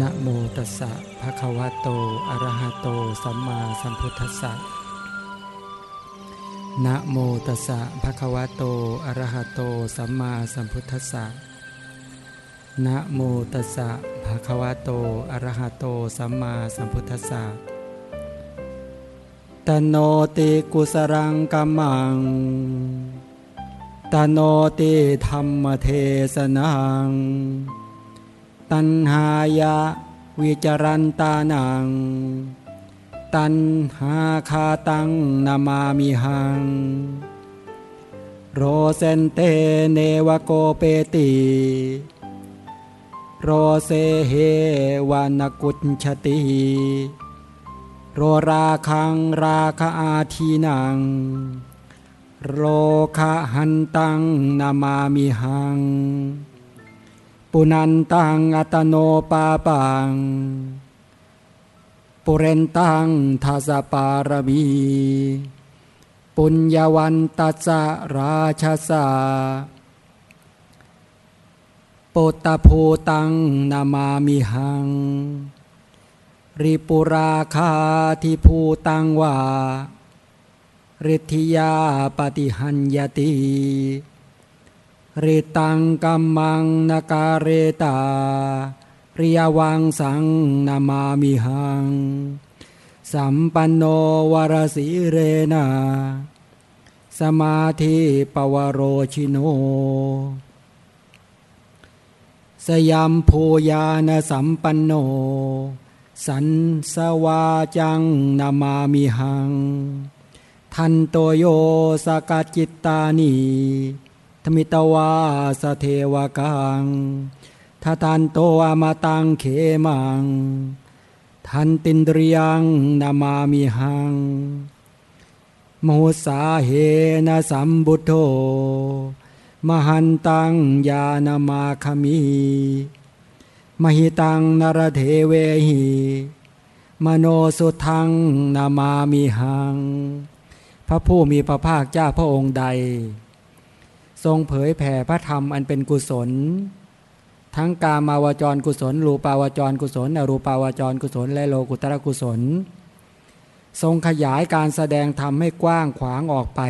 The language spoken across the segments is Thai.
นะโมตัสสะภะคะวะโต อะระหะโต สัมมาสัมพุทธัสสะนะโมตัสสะภะคะวะโต อะระหะโต สัมมาสัมพุทธัสสะนะโมตัสสะภะคะวะโต อะระหะโต สัมมาสัมพุทธัสสะตโนติกุสรังกัมมังตโนติธรรมเทศนัง ตัณหายะวิจารันตานัง ตัณหาคาตังนามามิหัง โรเซนเตเนวโกเปติ โรเซเฮวานกุญชติโรราคังราคาอาทีนัง โรคหันตังนามามิหัง ปุนันตังอัตโนปาปัง ปุเรนตังทัสปารมีปุญญวันตัสราชาสาปตตภูตังนามามิหัง ริปุราคาทิภูตังวาฤทธิยาปฏิหันยติ ริตังกัมมังนาการเรตาริยวังสังนามามิหัง สัมปันโนวรสีเรนาสมาธิปวโรชิโน สยามภูยานสัมปันโน สันสวาจังนามามิหัง ทันโตโยสกจิตตานี ธมิตวาสเทวกังทัตันโตอมาตังเขมัง ทันตินเรียงนามามิหังโมสาเหนะสัมบุตโธมหันตังยานามาคมีมหิตังนรเทเวหิมโนสุทังนามามิหัง พระผู้มีพระภาคเจ้าพระองค์ใด ทรงเผยแผ่พระธรรมอันเป็นกุศล ทั้งกามาวจรกุศล รูปาวจรกุศล อรูปาวจรกุศล และโลกุตระกุศล ทรงขยายการแสดงธรรมให้กว้างขวางออกไป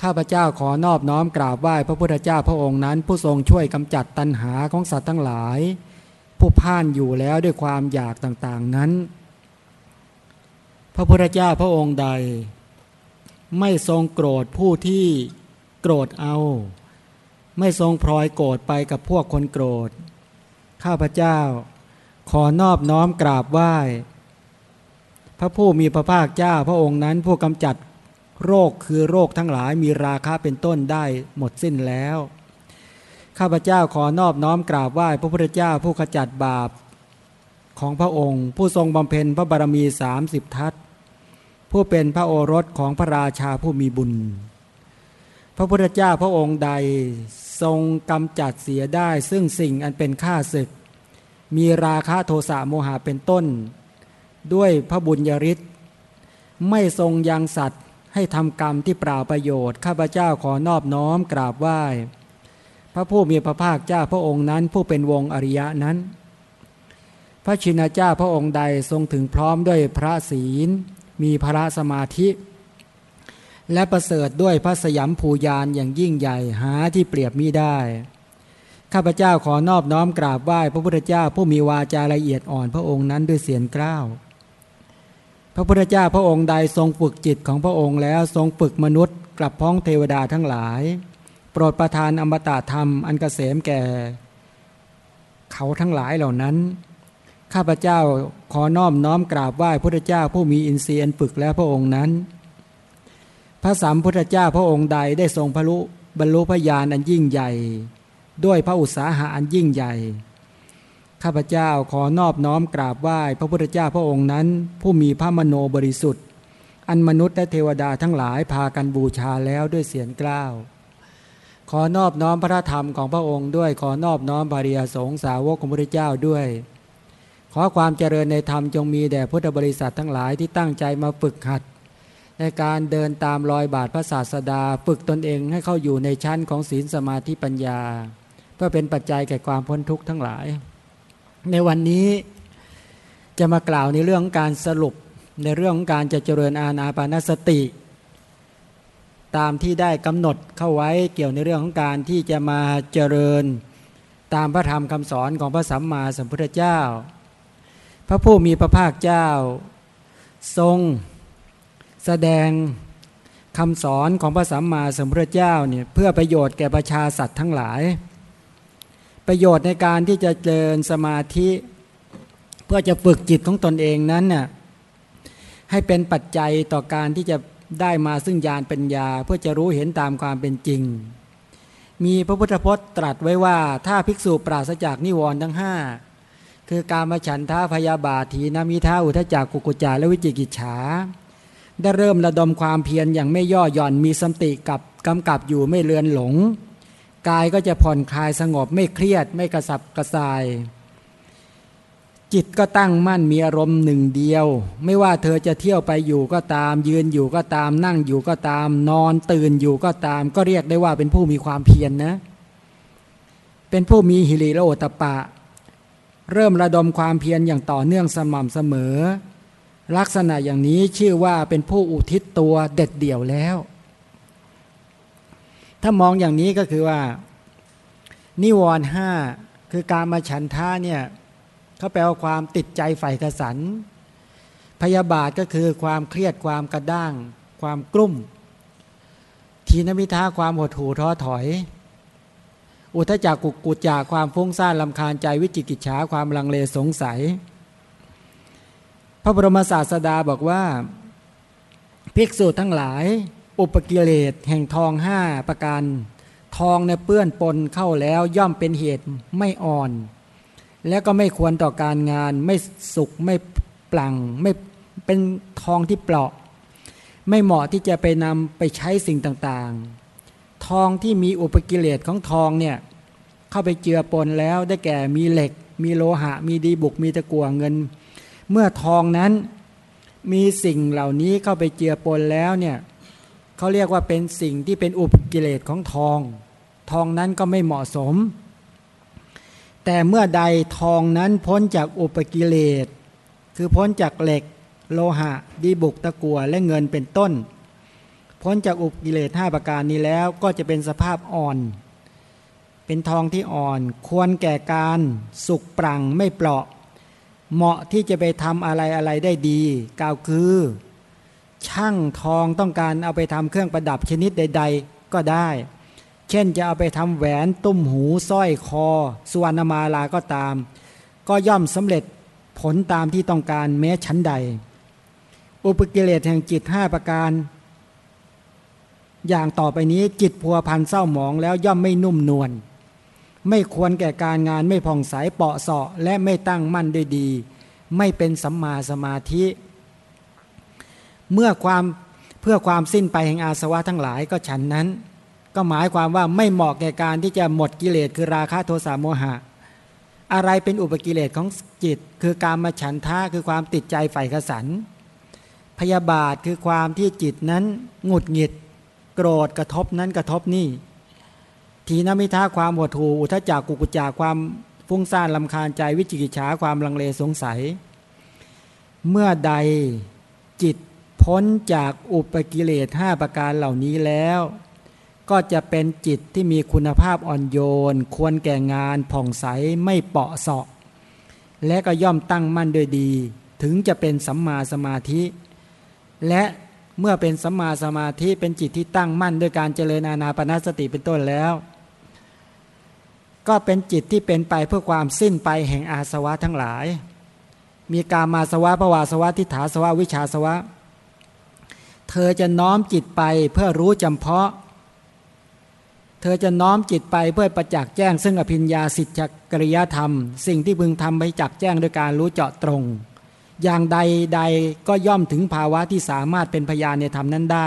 ข้าพเจ้าขอนอบน้อมกราบไหว้พระพุทธเจ้าพระองค์นั้น ผู้ทรงช่วยกำจัดตัณหาของสัตว์ทั้งหลาย ผู้พ่านอยู่แล้วด้วยความอยากต่างๆนั้น พระพุทธเจ้าพระองค์ใด ไม่ทรงโกรธผู้ที่ โกรธเอา ไม่ทรงพลอยโกรธไปกับพวกคนโกรธ ข้าพเจ้า ขอนอบน้อมกราบไหว้ พระผู้มีพระภาคเจ้าพระองค์นั้นผู้กำจัดโรคคือโรคทั้งหลายมีราคาเป็นต้นได้หมดสิ้นแล้ว ข้าพเจ้าขอนอบน้อมกราบไหว้พระพุทธเจ้าผู้ขจัดบาปของพระองค์ ผู้ทรงบำเพ็ญพระบารมีสามสิบทัศผู้เป็นพระโอรสของพระราชาผู้มีบุญ พระพุทธเจ้าพระองค์ใดทรงกำจัดเสียได้ ซึ่งสิ่งอันเป็นข้าศึก มีราคะโทสะโมหะเป็นต้น ด้วยพระบุญญาฤทธิ์ไม่ทรงยังสัตว์ให้ทำกรรมที่เปล่าประโยชน์ ข้าพเจ้าขอนอบน้อมกราบไหว้ พระผู้มีพระภาคเจ้าพระองค์นั้นผู้เป็นวงอริยะนั้น พระชินเจ้าพระองค์ใดทรงถึงพร้อมด้วยพระศีล มีพระสมาธิ และประเสริฐด้วยพระสยามภูยานอย่างยิ่งใหญ่หาที่เปรียบมิได้ ข้าพเจ้าขอนอบน้อมกราบไหว้พระพุทธเจ้าผู้มีวาจาละเอียดอ่อนพระองค์นั้นด้วยเสียงกล้าวพระพุทธเจ้าพระองค์ใดทรงฝึกจิตของพระองค์แล้วทรงฝึกมนุษย์กลับพ้องเทวดาทั้งหลาย โปรดประทานอมตะธรรมอันกเกษมแก่ เขาทั้งหลายเหล่านั้น ข้าพเจ้าขอนอบน้อมกราบไหว้พระพุทธเจ้าผู้มีอินทรีย์ฝึกแล้วพระองค์นั้น พระสัมพุทธเจ้าพระองค์ใดได้ทรงพรุบรรลุพยานอันยิ่งใหญ่ ด้วยพระอุตสาหะอันยิ่งใหญ่ ข้าพเจ้าขอนอบน้อมกราบไหว้พระพุทธเจ้าพระองค์นั้น ผู้มีพระมโนบริสุทธิ์ อันมนุษย์และเทวดาทั้งหลายพากันบูชาแล้วด้วยเสียงกล้าวขอนอบน้อมพระธรรมของพระองค์ด้วยขอนอบน้อมบาริยสงสาวกของพระเจ้าด้วย ขอความเจริญในธรรมจงมีแด่พุทธบริษัททั้งหลายที่ตั้งใจมาฝึกหัด ในการเดินตามรอยบาทพระศาสดา ฝึกตนเองให้เข้าอยู่ในชั้นของศีลสมาธิปัญญา เพื่อเป็นปัจจัยแก่ความพ้นทุกข์ทั้งหลาย ในวันนี้จะมากล่าวในเรื่องการสรุปในเรื่องของการจะเจริญอาณาปานสติ ตามที่ได้กำหนดเข้าไว้เกี่ยวในเรื่องของการที่จะมาเจริญตามพระธรรมคำสอนของพระสัมมาสัมพุทธเจ้า พระผู้มีพระภาคเจ้า ทรง แสดงคำสอนของพระสัมมาสัมพุทธเจ้าเนี่ยเพื่อประโยชน์แก่ประชาสัตว์ทั้งหลาย ประโยชน์ในการที่จะเจริญสมาธิ เพื่อจะฝึกจิตของตนเองนั้นน่ยให้เป็นปัจจัยต่อการที่จะได้มาซึ่งญาณปัญญา เพื่อจะรู้เห็นตามความเป็นจริง มีพระพุทธพจน์ตรัสไว้ว่า ถ้าภิกษุปราศจากนิวรณ์ทั้งห้าคือการมาฉันทาพยาบาทีนามิท่าอุทจักกุกุจาและวิจิกิจฉา ได้เริ่มระดมความเพียรอย่างไม่ย่อหย่อนมีสติกับกำกับอยู่ไม่เลือนหลง กายก็จะผ่อนคลายสงบไม่เครียดไม่กระสับกระส่าย จิตก็ตั้งมั่นมีอารมณ์หนึ่งเดียว ไม่ว่าเธอจะเที่ยวไปอยู่ก็ตาม ยืนอยู่ก็ตาม นั่งอยู่ก็ตาม นอนตื่นอยู่ก็ตาม ก็เรียกได้ว่าเป็นผู้มีความเพียรนนะเป็นผู้มีหิริโอตปะ เริ่มระดมความเพียรอย่างต่อเนื่องสม่ำเสมอ ลักษณะอย่างนี้ชื่อว่าเป็นผู้อุทิศตัวเด็ดเดี่ยวแล้ว ถ้ามองอย่างนี้ก็คือว่า นิวรณ์ห้าคือการมาฉันท่าเนี่ยเขาแปลว่าความติดใจใฝ่กระสัน พยาบาทก็คือความเครียดความกระด้าง ความกลุ่ม ทีนมิท้าความหดหู่ท้อถอย อุทจักกุกุจากความฟุ้งซ่านลำคาญใจวิจิกิจฉาความลังเลสงสัย พระบรมศาสดาบอกว่า ภิกษุทั้งหลาย อุปกิเลสแห่งทองห้าประการ ทองในเปื้อนปนเข้าแล้วย่อมเป็นเหตุไม่อ่อน แล้วก็ไม่ควรต่อการงานไม่สุกไม่ปลังไม่เป็นทองที่เปราะ ไม่เหมาะที่จะไปนำไปใช้สิ่งต่างๆ ทองที่มีอุปกิเลสของทองเนี่ยเข้าไปเจือปนแล้วได้แก่มีเหล็ก มีโลหะ มีดีบุกมีตะกั่วเงิน เมื่อทองนั้นมีสิ่งเหล่านี้เข้าไปเจือปนแล้วเนี่ยเขาเรียกว่าเป็นสิ่งที่เป็นอุปกิเลสของทอง ทองนั้นก็ไม่เหมาะสม แต่เมื่อใดทองนั้นพ้นจากอุปกิเลส คือพ้นจากเหล็ก โลหะ ดีบุกตะกัวและเงินเป็นต้น พ้นจากอุปกิเลสห้าประการนี้แล้วก็จะเป็นสภาพอ่อน เป็นทองที่อ่อน ควรแก่การสุกปรังไม่เปราะ เหมาะที่จะไปทำอะไรอะไรได้ดีกล่าวคือ ช่างทองต้องการเอาไปทำเครื่องประดับชนิดใด ๆ ก็ได้ เช่นจะเอาไปทำแหวนตุ้มหูสร้อยคอสุวรรณมาลาก็ตาม ก็ย่อมสำเร็จผลตามที่ต้องการแม้ชั้นใด อุปกิเลสแห่งจิตห้าประการ อย่างต่อไปนี้จิตพัวพันเศร้าหมองแล้วย่อมไม่นุ่มนวล ไม่ควรแก่การงานไม่ผ่องใสเปาะเสาะและไม่ตั้งมั่นด้วยดี ไม่เป็นสัมมาสมาธิ เมื่อความเพื่อความสิ้นไปแห่งอาสวะทั้งหลายก็ฉันนั้น ก็หมายความว่าไม่เหมาะแก่การที่จะหมดกิเลสคือราคะโทสะโมหะ อะไรเป็นอุปกิเลสของจิต คือการมาฉันทะคือความติดใจใฝ่ขสัน พยาบาทคือความที่จิตนั้นหงุดหงิด โกรธกระทบนั้นกระทบนี่ ทีนมิท่าความหดหูอุทจักกุกุจากความฟุ้งซ่านลำคาญใจวิจิกิจฉาความลังเลสงสัย เมื่อใดจิตพ้นจากอุปกิเลสห้าประการเหล่านี้แล้ว ก็จะเป็นจิตที่มีคุณภาพอ่อนโยน ควรแก่งานผ่องใสไม่เปาะเสาะ และก็ย่อมตั้งมั่นโดยดี ถึงจะเป็นสัมมาสมาธิ และเมื่อเป็นสัมมาสมาธิเป็นจิตที่ตั้งมั่นด้วยการเจริญอานาปนาสติเป็นต้นแล้ว ก็เป็นจิตที่เป็นไปเพื่อความสิ้นไปแห่งอาสวะทั้งหลาย มีการมาสวะภวาสวะทิฏฐาสวะวิชาสวะ เธอจะน้อมจิตไปเพื่อรู้จำเพาะ เธอจะน้อมจิตไปเพื่อประจักษ์แจ้ง ซึ่งอภิญญาสิทธิกริยธรรม สิ่งที่พึงทำไปจักแจ้งโดยการรู้เจาะตรง อย่างใดใดก็ย่อมถึงภาวะที่สามารถเป็นพยานในธรรมนั้นได้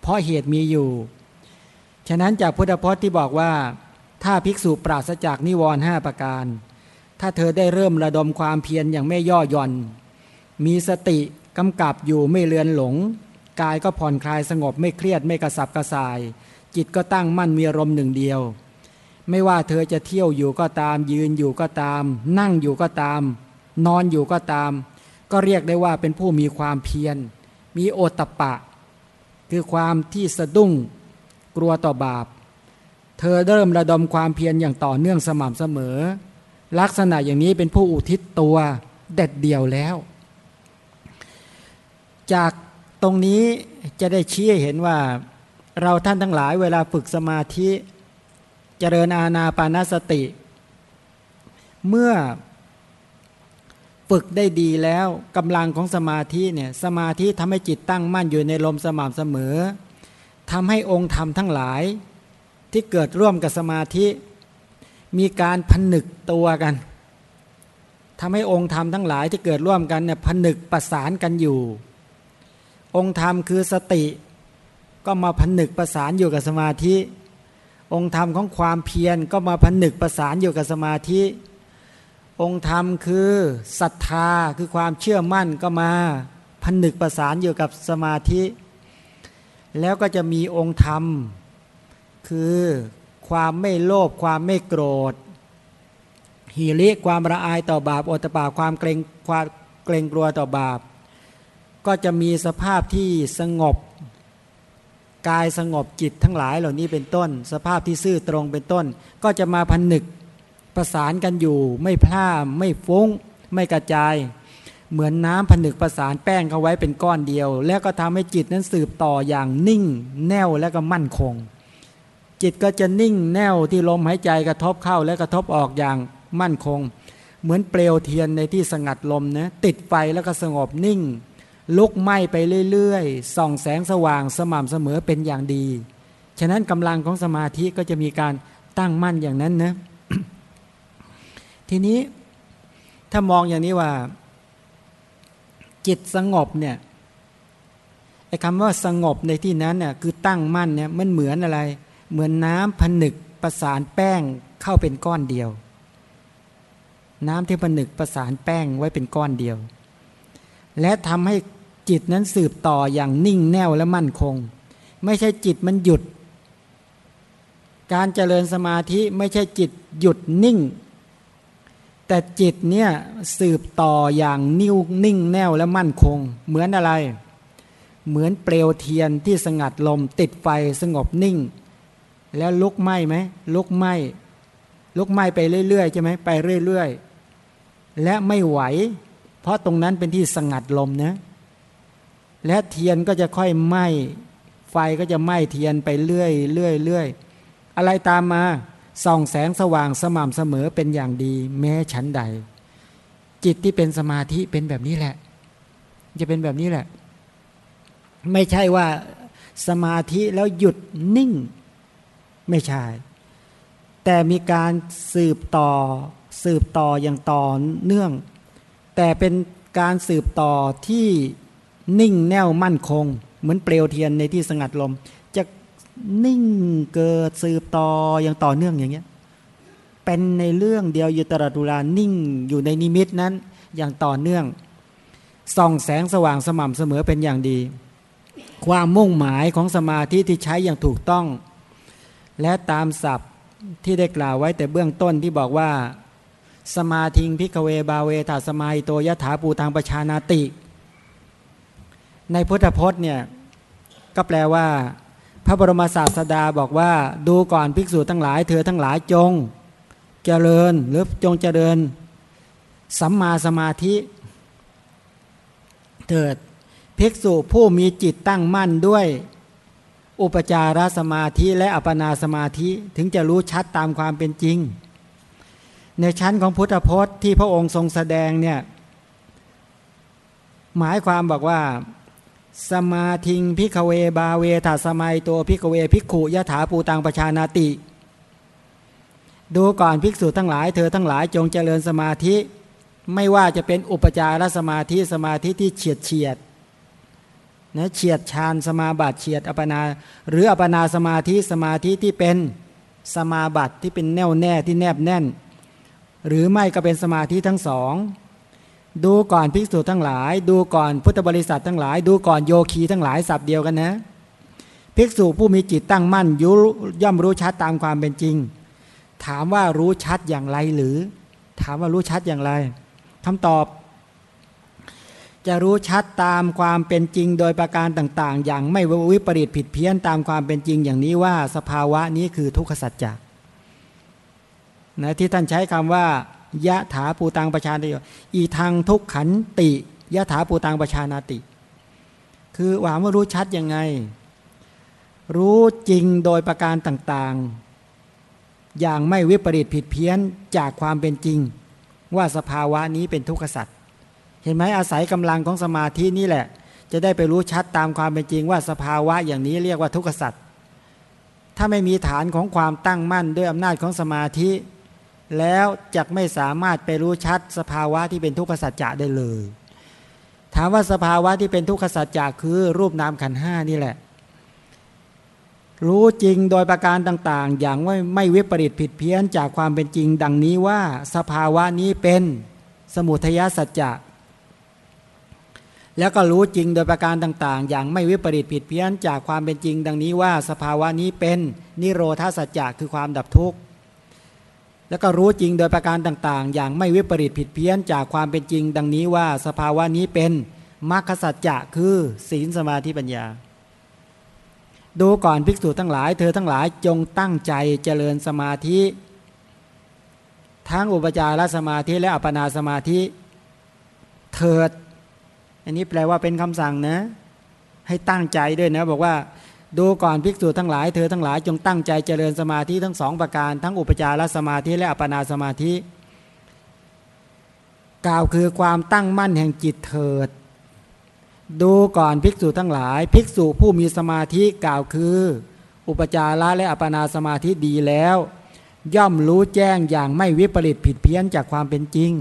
เพราะเหตุมีอยู่ ฉะนั้นจากพุทธพจน์ที่บอกว่า ถ้าภิกษุปราศจากนิวรณ์หประการ ถ้าเธอได้เริ่มระดมความเพียรอย่างไม่ย่อหย่อน มีสติกำกับอยู่ไม่เลือนหลง กายก็ผ่อนคลายสงบไม่เครียดไม่กระสับกระส่าย จิตก็ตั้งมั่นมีอารมณ์หนึ่งเดียว ไม่ว่าเธอจะเที่ยวอยู่ก็ตาม ยืนอยู่ก็ตาม นั่งอยู่ก็ตาม นอนอยู่ก็ตาม ก็เรียกได้ว่าเป็นผู้มีความเพียร มีโอตปะ คือความที่สะดุ้ง กลัวต่อบาป เธอเริ่มระดมความเพียรอย่างต่อเนื่องสม่ำเสมอ ลักษณะอย่างนี้เป็นผู้อุทิศตัวเด็ดเดี่ยวแล้ว จากตรงนี้จะได้ชี้เห็นว่าเราท่านทั้งหลายเวลาฝึกสมาธิเจริญอาณาปานสติ เมื่อฝึกได้ดีแล้วกำลังของสมาธิเนี่ยสมาธิทำให้จิตตั้งมั่นอยู่ในลมสม่ำเสมอทำให้องค์ธรรมทั้งหลาย ที่เกิดร่วมกับสมาธิ มีการผนึกตัวกันทำให้องค์ธรรมทั้งหลายที่เกิดร่วมกันเนี่ยผนึกประสานกันอยู่ องค์ธรรมคือสติ ก็มาผนึกประสานอยู่กับสมาธิ องค์ธรรมของความเพียรก็มาผนึกประสานอยู่กับสมาธิ องค์ธรรมคือศรัทธาคือความเชื่อมั่นก็มาผนึกประสานอยู่กับสมาธิ แล้วก็จะมีองค์ธรรม คือความไม่โลภความไม่โกรธหิริความละอายต่อบาปอตปาความเกรงความเกรงกลัวต่อบาป ก็จะมีสภาพที่สงบกายสงบจิตทั้งหลายเหล่านี้เป็นต้น สภาพที่ซื่อตรงเป็นต้น ก็จะมาพันนึกประสานกันอยู่ ไม่พลาดไม่ฟุ้ง ไม่กระจาย เหมือนน้ำผนึกประสานแป้งเข้าไว้เป็นก้อนเดียว แล้วก็ทำให้จิตนั้นสืบต่ออย่างนิ่ง แน่วและก็มั่นคง จิตก็จะนิ่งแน่วที่ลมหายใจกระทบเข้าและกระทบออกอย่างมั่นคง เหมือนเปลวเทียนในที่สงัดลมนะติดไฟแล้วก็สงบนิ่ง ลุกไหม้ไปเรื่อยๆ ส่องแสงสว่างสม่ำเสมอเป็นอย่างดี ฉะนั้นกำลังของสมาธิก็จะมีการตั้งมั่นอย่างนั้นนะทีนี้ถ้ามองอย่างนี้ว่า จิตสงบเนี่ยไอ้คำว่าสงบในที่นั้นเนี่ยคือตั้งมั่นเนี่ยมันเหมือนอะไร เหมือนน้ำผนึกประสานแป้งเข้าเป็นก้อนเดียว น้ำที่ผนึกประสานแป้งไว้เป็นก้อนเดียว และทำให้จิตนั้นสืบต่ออย่างนิ่งแน่วและมั่นคง ไม่ใช่จิตมันหยุด การเจริญสมาธิไม่ใช่จิตหยุดนิ่ง แต่จิตเนี่ยสืบต่ออย่างนิ่วนิ่งแน่วและมั่นคง เหมือนอะไร เหมือนเปลวเทียนที่สงัดลมติดไฟสงบนิ่ง แล้วลุกไหมไหมลุกไหมลุกไหมไปเรื่อยๆใช่ไหมไปเรื่อยๆ และไม่ไหว เพราะตรงนั้นเป็นที่สงัดลมนะและเทียนก็จะค่อยไหม้ไฟก็จะไหม้เทียนไปเรื่อยเรื่อยเรื่อยอะไรตามมาส่องแสงสว่างสม่ำเสมอเป็นอย่างดี แม้ชั้นใด จิตที่เป็นสมาธิเป็นแบบนี้แหละ จะเป็นแบบนี้แหละ ไม่ใช่ว่าสมาธิแล้วหยุดนิ่ง ไม่ใช่ แต่มีการสืบต่อ สืบต่ออย่างต่อเนื่อง แต่เป็นการสืบต่อที่นิ่งแน่วมั่นคง เหมือนเปลวเทียนในที่สงัดลม จะนิ่งเกิดสืบต่ออย่างต่อเนื่องอย่างเงี้ยเป็นในเรื่องเดียวอยู่ตลอดเวลานิ่งอยู่ในนิมิตนั้นอย่างต่อเนื่องส่องแสงสว่างสม่ำเสมอเป็นอย่างดี ความมุ่งหมายของสมาธิที่ใช้อย่างถูกต้อง และตามศัพท์ที่ได้กล่าวไว้แต่เบื้องต้นที่บอกว่า สมาธิงพิกเวบาเวถาสมาโตยถาปูทางประชานาติ ในพุทธพจน์เนี่ยก็แปลว่า พระบรมศาสดาบอกว่า ดูก่อนภิกษุทั้งหลาย เธอทั้งหลายจง เจริญหรือจงเจริญ สัมมาสมาธิ เถิดภิกษุผู้มีจิตตั้งมั่นด้วย อุปจารสมาธิและอัปนาสมาธิถึงจะรู้ชัดตามความเป็นจริง ในชั้นของพุทธพจน์ที่พระองค์ทรงแสดงเนี่ยหมายความบอกว่า สมาธิง ภิกขเว ภาเวถะ สมาหิโต ภิกขเว ภิกขุยะถาภูตัง ปะชานาติ ดูก่อนภิกษุทั้งหลายเธอทั้งหลายจงเจริญสมาธิ ไม่ว่าจะเป็นอุปจารสมาธิสมาธิที่เฉียดเฉียด นะเฉียดชานสมาบัติเฉียดอปนา หรืออปนาสมาธิสมาธิที่เป็นสมาบัติที่เป็นแน่วแน่ที่แนบแน่น หรือไม่ก็เป็นสมาธิทั้งสอง ดูก่อนภิกษุทั้งหลาย ดูก่อนพุทธบริษัททั้งหลาย ดูก่อนโยคีทั้งหลายสับเดียวกันนะภิกษุผู้มีจิตตั้งมั่นยุย่อมรู้ชัดตามความเป็นจริง ถามว่ารู้ชัดอย่างไรหรือ ถามว่ารู้ชัดอย่างไรคำตอบ จะรู้ชัดตามความเป็นจริงโดยประการต่าง ๆ อย่างไม่วิปริตผิดเพี้ยนตามความเป็นจริงอย่างนี้ว่าสภาวะนี้คือทุกขสัจจะนะที่ท่านใช้คำว่ายะถาปูตังประชาติอีทางทุกขันติยะถาปูตังประชานาติ คือหว่าเมื่อรู้ชัดยังไง รู้จริงโดยประการต่างๆ อย่างไม่วิปริตผิดเพี้ยนจากความเป็นจริง ว่าสภาวะนี้เป็นทุกขสัตว์เห็นไหมอาศัยกำลังของสมาธินี่แหละ จะได้ไปรู้ชัดตามความเป็นจริงว่าสภาวะอย่างนี้เรียกว่าทุกขสัตว์ถ้าไม่มีฐานของความตั้งมั่นด้วยอำนาจของสมาธิ แล้วจะไม่สามารถไปรู้ชัดสภาวะที่เป็นทุกขสัจจะได้เลย ถามว่าสภาวะที่เป็นทุกขสัจจะคือรูปนามขันห้านี่แหละ รู้จริงโดยประการต่างๆ อย่างว่าไม่วิปริตผิดเพี้ยนจากความเป็นจริง ดังนี้ว่าสภาวะนี้เป็นสมุทัยสัจจะ แล้วก็รู้จริงโดยประการต่างๆ อย่างไม่วิปริตผิดเพี้ยนจากความเป็นจริง ดังนี้ว่าสภาวะนี้เป็นนิโรธาสัจจะคือความดับทุกข์ แล้วก็รู้จริงโดยประการต่างๆ อย่างไม่วิปริตผิดเพี้ยนจากความเป็นจริง ดังนี้ว่าสภาวะนี้เป็นมรรคสัจจะคือศีลสมาธิปัญญา ดูก่อนภิกษุทั้งหลาย เธอทั้งหลายจงตั้งใจเจริญสมาธิ ทั้งอุปจารสมาธิและอัปนาสมาธิ เถิด อันนี้แปลว่าเป็นคำสั่งนะ ให้ตั้งใจด้วยนะ บอกว่าดูก่อนภิกษุทั้งหลาย เธอทั้งหลายจงตั้งใจเจริญสมาธิทั้งสองประการ ทั้งอุปจารสมาธิและอัปนาสมาธิ กล่าวคือความตั้งมั่นแห่งจิตเถิด ดูก่อนภิกษุทั้งหลาย ภิกษุผู้มีสมาธิกล่าวคือ อุปจาระและอัปนาสมาธิดีแล้ว ย่อมรู้แจ้งอย่างไม่วิปริตผิดเพี้ยนจากความเป็นจริง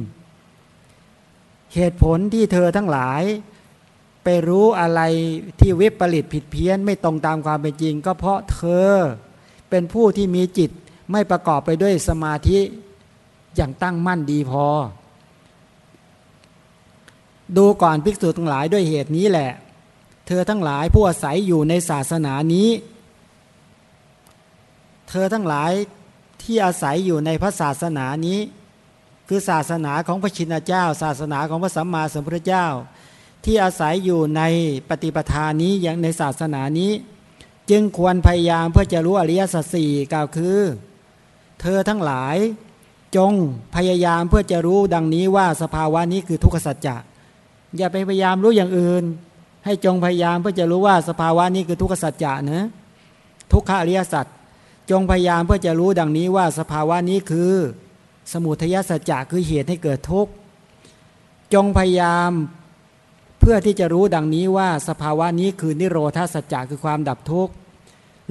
เหตุผลที่เธอทั้งหลาย ไปรู้อะไรที่วิปริตผิดเพี้ยนไม่ตรงตามความเป็นจริง ก็เพราะเธอเป็นผู้ที่มีจิตไม่ประกอบไปด้วยสมาธิอย่างตั้งมั่นดีพอ ดูก่อนภิกษุทั้งหลายด้วยเหตุนี้แหละ เธอทั้งหลายผู้อาศัยอยู่ในศาสนานี้ เธอทั้งหลายที่อาศัยอยู่ในพระศาสนานี้ คือศาสนาของพระชินเจ้า ศาสนาของพระสัมมาสัมพุทธเจ้า ที่อาศัยอยู่ในปฏิปทานี้อย่างในศาสนานี้ จึงควรพยายามเพื่อจะรู้อริยสัจสี่กล่าวคือ เธอทั้งหลายจงพยายามเพื่อจะรู้ดังนี้ว่าสภาวะนี้คือทุกขสัจจะอย่าไปพยายามรู้อย่างอื่น ให้จงพยายามเพื่อจะรู้ว่าสภาวะนี้คือทุกขสัจจะนะทุกขอริยสัจจงพยายามเพื่อจะรู้ดังนี้ว่าสภาวะนี้คือ สมุทัยสัจจะคือเหตุให้เกิดทุกข์จงพยายามเพื่อที่จะรู้ดังนี้ว่าสภาวะนี้คือนิโรธาสัจจะคือความดับทุกข์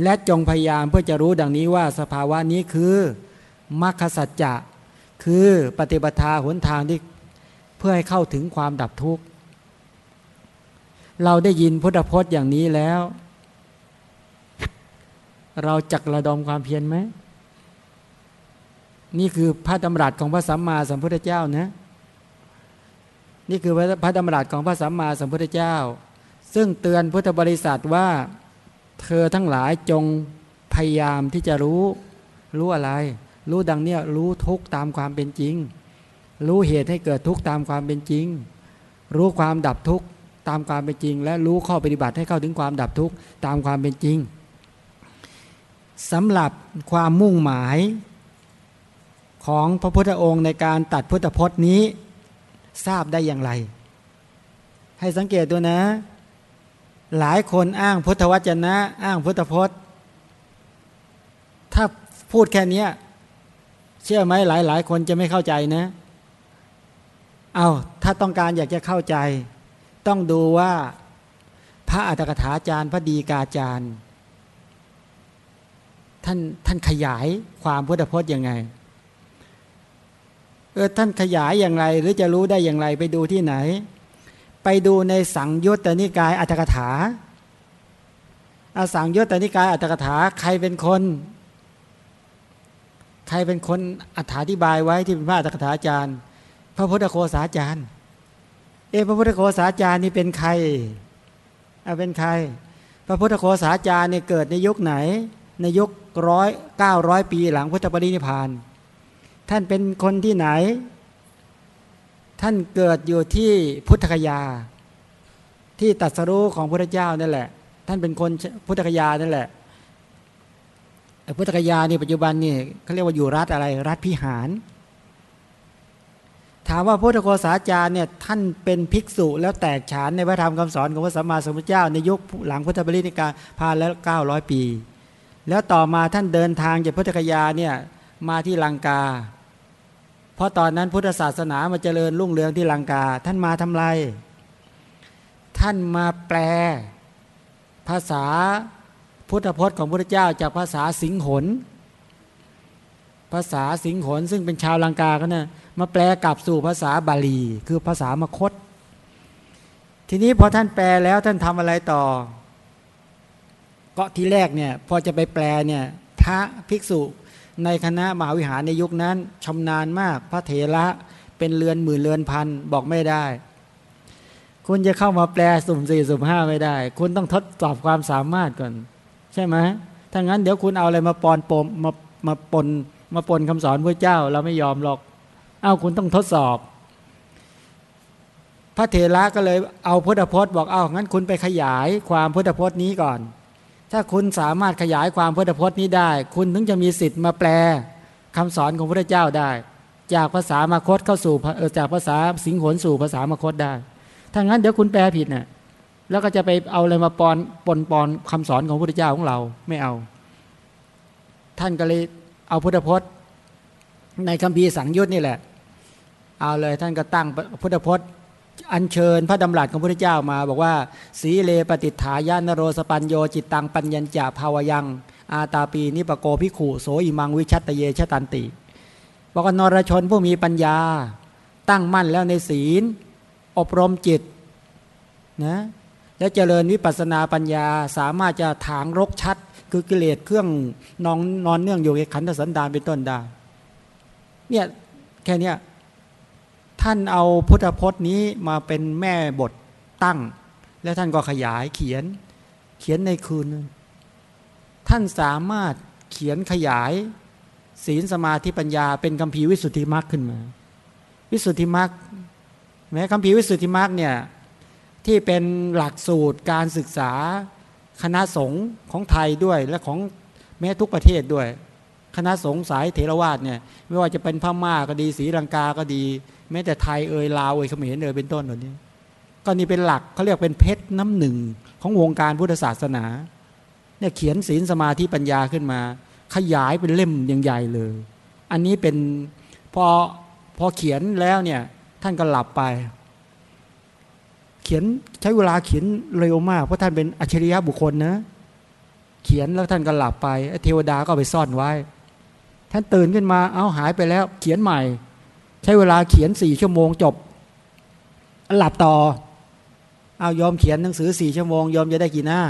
และจงพยายามเพื่อจะรู้ดังนี้ว่าสภาวะนี้คือมรรคสัจจะคือปฏิปทาหนทางที่เพื่อให้เข้าถึงความดับทุกข์เราได้ยินพุทธพจน์อย่างนี้แล้ว เราจักระดมความเพียรไหม นี่คือพระดำรัสของพระสัมมาสัมพุทธเจ้านะ นี่คือพระธรรมรัสของพระสัมมาสัมพุทธเจ้า ซึ่งเตือนพุทธบริษัทว่า เธอทั้งหลายจงพยายามที่จะรู้ รู้อะไร รู้ดังเนี้ยรู้ทุกตามความเป็นจริง รู้เหตุให้เกิดทุกตามความเป็นจริง รู้ความดับทุกตามความเป็นจริง และรู้ข้อปฏิบัติให้เข้าถึงความดับทุกตามความเป็นจริงสำหรับความมุ่งหมาย ของพระพุทธองค์ในการตัดพุทธพจน์นี้ทราบได้อย่างไร ให้สังเกตดูนะ หลายคนอ้างพุทธวจนะ อ้างพุทธพจน์ ถ้าพูดแค่นี้เชื่อไหมหลายหลายคนจะไม่เข้าใจนะ เอาถ้าต้องการอยากจะเข้าใจ ต้องดูว่าพระอัตถกถาจารย์ พระดีกาจารย์ ท่านท่านขยายความพุทธพจน์ยังไง เออท่านขยายอย่างไร หรือจะรู้ได้อย่างไรไปดูที่ไหน ไปดูในสังยุตตนิกายอัตถกถาอาสังยุตตนิกายอัตถกถาใครเป็นคน ใครเป็นคนอธิบายไว้ที่เป็นพระอัตถกถาจารย์ พระพุทธโคสาจารย์ เอพระพุทธโคสาจารย์นี่เป็นใครเอาเป็นใคร พระพุทธโคสาจารย์เนี่ยเกิดในยุคไหน ในยุคร้อยเก้าร้อยปีหลังพุทธปรินิพาน ท่านเป็นคนที่ไหน ท่านเกิดอยู่ที่พุทธคยา ที่ตัดสรู้ของพระเจ้านั่นแหละ ท่านเป็นคนพุทธคยานั่นแหละพุทธคยานี่ปัจจุบันนี่เขาเรียกว่าอยู่รัฐอะไร รัฐพิหาร ถามว่าพุทธโฆษาจารย์เนี่ยท่านเป็นภิกษุแล้วแตกฉานในพระธรรมคำสอนของพระสัมมาสัมพุทธเจ้า ในยุคหลังพุทธบริณิการพานแล้วเก้าร้อยปี แล้วต่อมาท่านเดินทางจากพุทธคยาเนี่ยมาที่ลังกา เพราะตอนนั้นพุทธศาสนามาเจริญรุ่งเรืองที่ลังกา ท่านมาทำไร ท่านมาแปล ภาษาพุทธพจน์ของพระเจ้าจากภาษาสิงหน ภาษาสิงหนซึ่งเป็นชาวลังกาก็นะมาแปลกลับสู่ภาษาบาลี คือภาษามคต ทีนี้พอท่านแปลแล้วท่านทำอะไรต่อ ก็ทีแรกเนี่ยพอจะไปแปลเนี่ยพระภิกษุ ในคณะมหาวิหารในยุคนั้นชำนาญมากพระเถระเป็นเรือนหมื่นเรือนพันบอกไม่ได้ คุณจะเข้ามาแปลสุ่มสี่สุ่มห้าไม่ได้ คุณต้องทดสอบความสามารถก่อน ใช่ไหมถ้างั้นเดี๋ยวคุณเอาอะไรมาปอนปมมามาปนมาปนคำสอนพระเจ้าเราไม่ยอมหรอก เอาคุณต้องทดสอบ พระเถระก็เลยเอาพุทธพจน์บอกเอางั้นคุณไปขยายความพุทธพจน์นี้ก่อน ถ้าคุณสามารถขยายความพุทธพจน์นี้ได้ คุณถึงจะมีสิทธิ์มาแปลคำสอนของพระเจ้าได้ จากภาษามาคตเข้าสู่จากภาษาสิงหนสู่ภาษามาคตได้ถ้างั้นเดี๋ยวคุณแปลผิดนะ่ะแล้วก็จะไปเอาอะไรมาปอนปนปอนคำสอนของพระพุทธเจ้าของเราไม่เอา ท่านก็เลยเอาพุทธพจน์ ในคัมภีร์สังยุตนี่แหละ เอาเลยท่านก็ตั้งพุทธพจน์ อัญเชิญพระดำรัสของพระพุทธเจ้ามา บอกว่า สีเล ปติฏฐายะ นะโรสปัญโญ จิตตังปัญญัญจะ ภาวะยัง อาตาปีนิปะโก ภิกขุโสอิมังวิชะฏะเยชะฏันติบอกว่านรชนผู้มีปัญญา ตั้งมั่นแล้วในศีล อบรมจิตนะและเจริญวิปัสนาปัญญาสามารถจะถางรกชัด คือกิเลสเครื่องนอนนอนเนื่องอยู่ในขันธสันดานเป็นต้นได้เนี่ยแค่เนี้ย ท่านเอาพุทธพจน์นี้มาเป็นแม่บทตั้ง แล้วท่านก็ขยายเขียนเขียนในคืน ท่านสามารถเขียนขยาย ศีลสมาธิปัญญา เป็นคำพีวิสุทธิมรรคขึ้นมา วิสุทธิมรรคแม้คำพีวิสุทธิมรรคเนี่ยที่เป็นหลักสูตรการศึกษาคณะสงฆ์ของไทยด้วยและของแม้ทุกประเทศด้วย คณะสงฆ์สายเทรวาสเนี่ยไม่ว่าจะเป็นพม่าก็ดีศรีลังกาก็ดี แม้แต่ไทยเอ่ยลาวเอ่ยเขมรเอ่ยเป็นต้นเหล่านี้ก็นี่เป็นหลักเขาเรียกเป็นเพชรน้ำหนึ่งของวงการพุทธศาสนาเนี่ยเขียนศีลสมาธิปัญญาขึ้นมา ขยายเป็นเล่มอย่างใหญ่เลย อันนี้เป็นพอพอเขียนแล้วเนี่ยท่านก็หลับไป เขียนใช้เวลาเขียนเร็วมาก เพราะท่านเป็นอัจฉริยะบุคคลนะ เขียนแล้วท่านก็หลับไปเทวดาก็ไปซ่อนไว้ ท่านตื่นขึ้นมา เอาหายไปแล้ว เขียนใหม่ ใช้เวลาเขียนสี่ชั่วโมงจบ หลับต่อ เอายอมเขียนหนังสือสี่ชั่วโมง ยอมจะได้กี่หน้า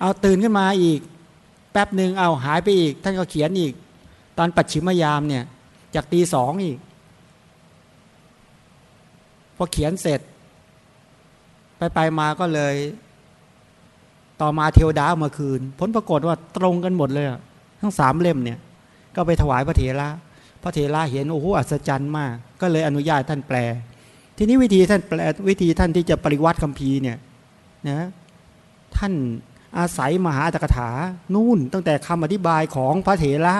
เอาตื่นขึ้นมาอีก แป๊บหนึ่งเอาหายไปอีก ท่านก็เขียนอีก ตอนปัจฉิมยามเนี่ย จากตีสองอีกพอเขียนเสร็จ ไปไปมาก็เลย ต่อมาเทวดาเมื่อคืน ผลปรากฏว่าตรงกันหมดเลยทั้งสามเล่มเนี่ย ก็ไปถวายพระเถระพระเถระเห็นโอ้โหอัศจรรย์มาก ก็เลยอนุญาตท่านแปล ทีนี้วิธีท่านแปลวิธีท่านที่จะปริวัติคัมภีร์เนี่ยนะท่านอาศัยมหาตกถานู่นตั้งแต่คำอธิบายของพระเถระ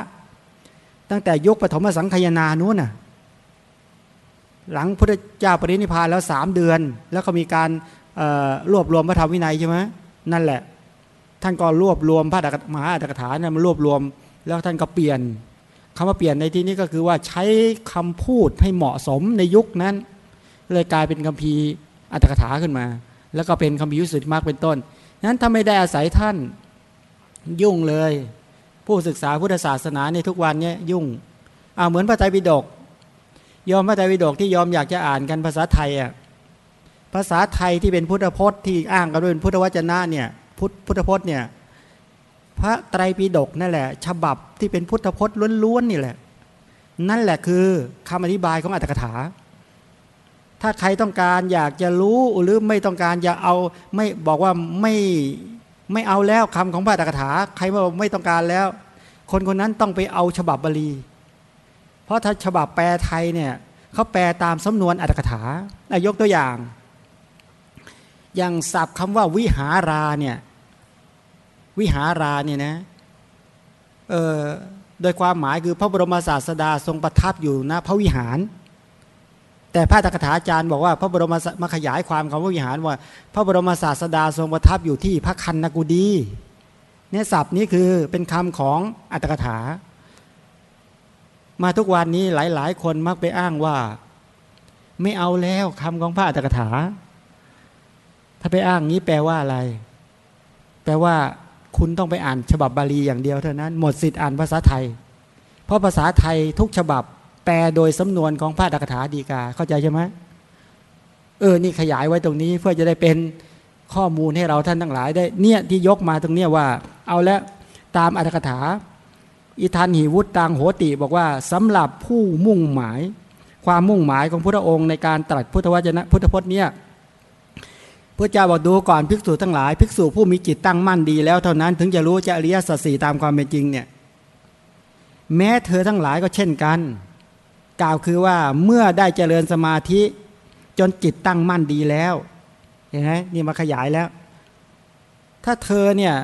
ตั้งแต่ยกปฐมสังขยานานู้นน่ะหลังพระเจ้าปรินิพานแล้วสามเดือน แล้วก็มีการรวบรวมพระธรรมวินัยใช่ไหม นั่นแหละ ท่านก็รวบรวมพระมหาอัตถกถาเนี่ยมารวบรวม แล้วท่านก็เปลี่ยนคำว่าเปลี่ยนในที่นี้ก็คือว่าใช้คำพูดให้เหมาะสมในยุคนั้น เลยกลายเป็นคัมภีร์อัตถกถาขึ้นมา แล้วก็เป็นคัมภีร์ยุสุทธิมรรคเป็นต้นนั้นถ้าไม่ได้อาศัยท่านยุ่งเลย ผู้ศึกษาพุทธศาสนาในทุกวันนี้ยุ่งอ่าเหมือนพระไตรปิฎกยอมพระไตรปิฎกที่ยอมอยากจะอ่านกันภาษาไทยอะ ภาษาไทยที่เป็นพุทธพจน์ที่อ้างกันด้วยพุทธวจนะเนี่ยพุทธพุทธพจน์เนี่ยพระไตรปิฎกนั่นแหละ ฉบับที่เป็นพุทธพจน์ล้วนๆนี่แหละ นั่นแหละคือคำอธิบายของอัตถกถา ถ้าใครต้องการอยากจะรู้หรือไม่ต้องการอย่าเอาไม่บอกว่าไม่ไม่เอาแล้วคำของพระตถกาใครไม่ต้องการแล้ว คนคนนั้นต้องไปเอาฉบับบาลี เพราะถ้าฉบับแปลไทยเนี่ยเขาแปลตามสำนวนอัตถกถา ยกตัวอย่าง อย่างศัพท์คำว่าวิหาราเนี่ยวิหาราเนี่ยนะเออโดยความหมายคือพระบรมศาสดาทรงประทับอยู่ณพระวิหาร แต่พระตถาจารย์บอกว่าพระบรมมาขยายความคำว่าวิหารว่า พระบรมศาสดาทรงประทับอยู่ที่พระคันนกุดีเนี่ยศัพท์นี้คือเป็นคำของอัตถกถา มาทุกวันนี้หลาย ๆ คนมักไปอ้างว่า ไม่เอาแล้วคำของพระอัตถกถา ถ้าไปอ้างนี้แปลว่าอะไร แปลว่าคุณต้องไปอ่านฉบับบาลีอย่างเดียวเท่านั้น หมดสิทธิ์อ่านภาษาไทย เพราะภาษาไทยทุกฉบับ แปลโดยสำนวนของพระดักถาดีกา เข้าใจใช่ไหมเออ นี่ขยายไว้ตรงนี้เพื่อจะได้เป็นข้อมูลให้เราท่านทั้งหลายได้ เนี่ยที่ยกมาตรงเนี้ยว่า เอาแล้วตามอัตถกถา อิทันหิวุตตังโหติ บอกว่าสำหรับผู้มุ่งหมาย ความมุ่งหมายของพระองค์ในการตรัสพุทธวจนะพุทธพจน์เนี่ย พระเจ้าบอกดูก่อนภิกษุทั้งหลายภิกษุผู้มีจิตตั้งมั่นดีแล้วเท่านั้นถึงจะรู้จะอริยสัจสี่ตามความเป็นจริงเนี่ยแม้เธอทั้งหลายก็เช่นกัน กล่าวคือว่าเมื่อได้เจริญสมาธิ จนจิตตั้งมั่นดีแล้วเห็นไหมนี่มาขยายแล้ว ถ้าเธอเนี่ย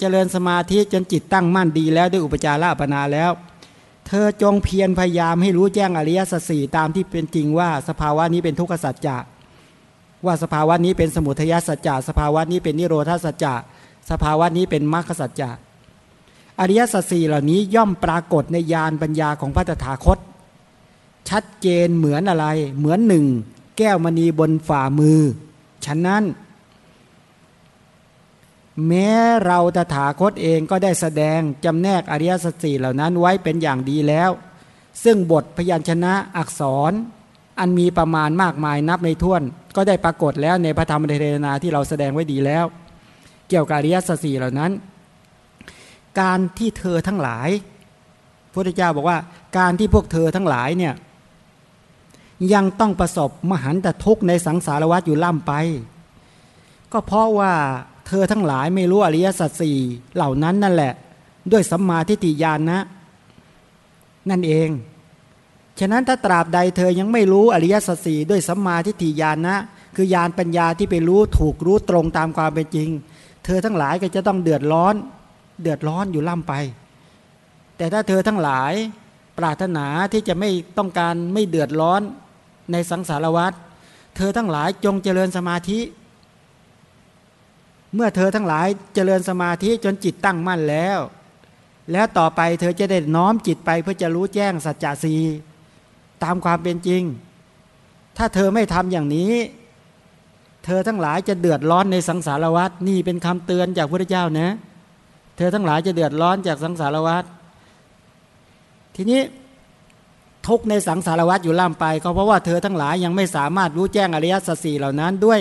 เจริญสมาธิจนจิตตั้งมั่นดีแล้วด้วยอุปจาระปนาแล้ว เธอจงเพียรพยายามให้รู้แจ้งอริยสัจสี่ตามที่เป็นจริงว่าสภาวะนี้เป็นทุกขสัจจะ ว่าสภาวะนี้เป็นสมุทัยสัจจะสภาวะนี้เป็นนิโรธาสัจจะสภาวะนี้เป็นมรรคสัจจะอริยสัจสี่เหล่านี้ย่อมปรากฏในญาณปัญญาของพระตถาคต ชัดเจนเหมือนอะไร เหมือนหนึ่ง แก้วมณีบนฝ่ามือ ฉะนั้น แม้เราตถาคตเองก็ได้แสดงจำแนกอริยสัจสี่เหล่านั้นไว้เป็นอย่างดีแล้ว ซึ่งบทพยัญชนะอักษร อันมีประมาณมากมายนับในท่วน ก็ได้ปรากฏแล้วในพระธรรมเทศนาที่เราแสดงไว้ดีแล้ว เกี่ยวกับอริยสัจสี่เหล่านั้น การที่เธอทั้งหลายพระพุทธเจ้าบอกว่าการที่พวกเธอทั้งหลายเนี่ยยังต้องประสบมหันตทุกข์ในสังสารวัฏอยู่ล่ำไป ก็เพราะว่าเธอทั้งหลายไม่รู้อริยสัจสี่เหล่านั้นนั่นแหละ ด้วยสัมมาทิฏฐิญาณนะ นั่นเอง ฉะนั้นถ้าตราบใดเธอยังไม่รู้อริยสัจสี่ด้วยสัมมาทิฏฐิญาณนะ คือญาณปัญญาที่ไปรู้ถูกรู้ตรงตามความเป็นจริง เธอทั้งหลายก็จะต้องเดือดร้อน เดือดร้อนอยู่ล่ำไป แต่ถ้าเธอทั้งหลายปรารถนาที่จะไม่ต้องการไม่เดือดร้อนในสังสารวัฏเธอทั้งหลายจงเจริญสมาธิ เมื่อเธอทั้งหลายเจริญสมาธิจนจิตตั้งมั่นแล้ว แล้วต่อไปเธอจะได้น้อมจิตไปเพื่อจะรู้แจ้งสัจจะสี ตามความเป็นจริง ถ้าเธอไม่ทำอย่างนี้ เธอทั้งหลายจะเดือดร้อนในสังสารวัฏนี่เป็นคำเตือนจากพระเจ้านะ เธอทั้งหลายจะเดือดร้อนจากสังสารวัฏทีนี้ทุกในสังสารวัฏอยู่ล่ำไปก็เพราะว่าเธอทั้งหลายยังไม่สามารถรู้แจ้งอริยสัจสี่เหล่านั้นด้วย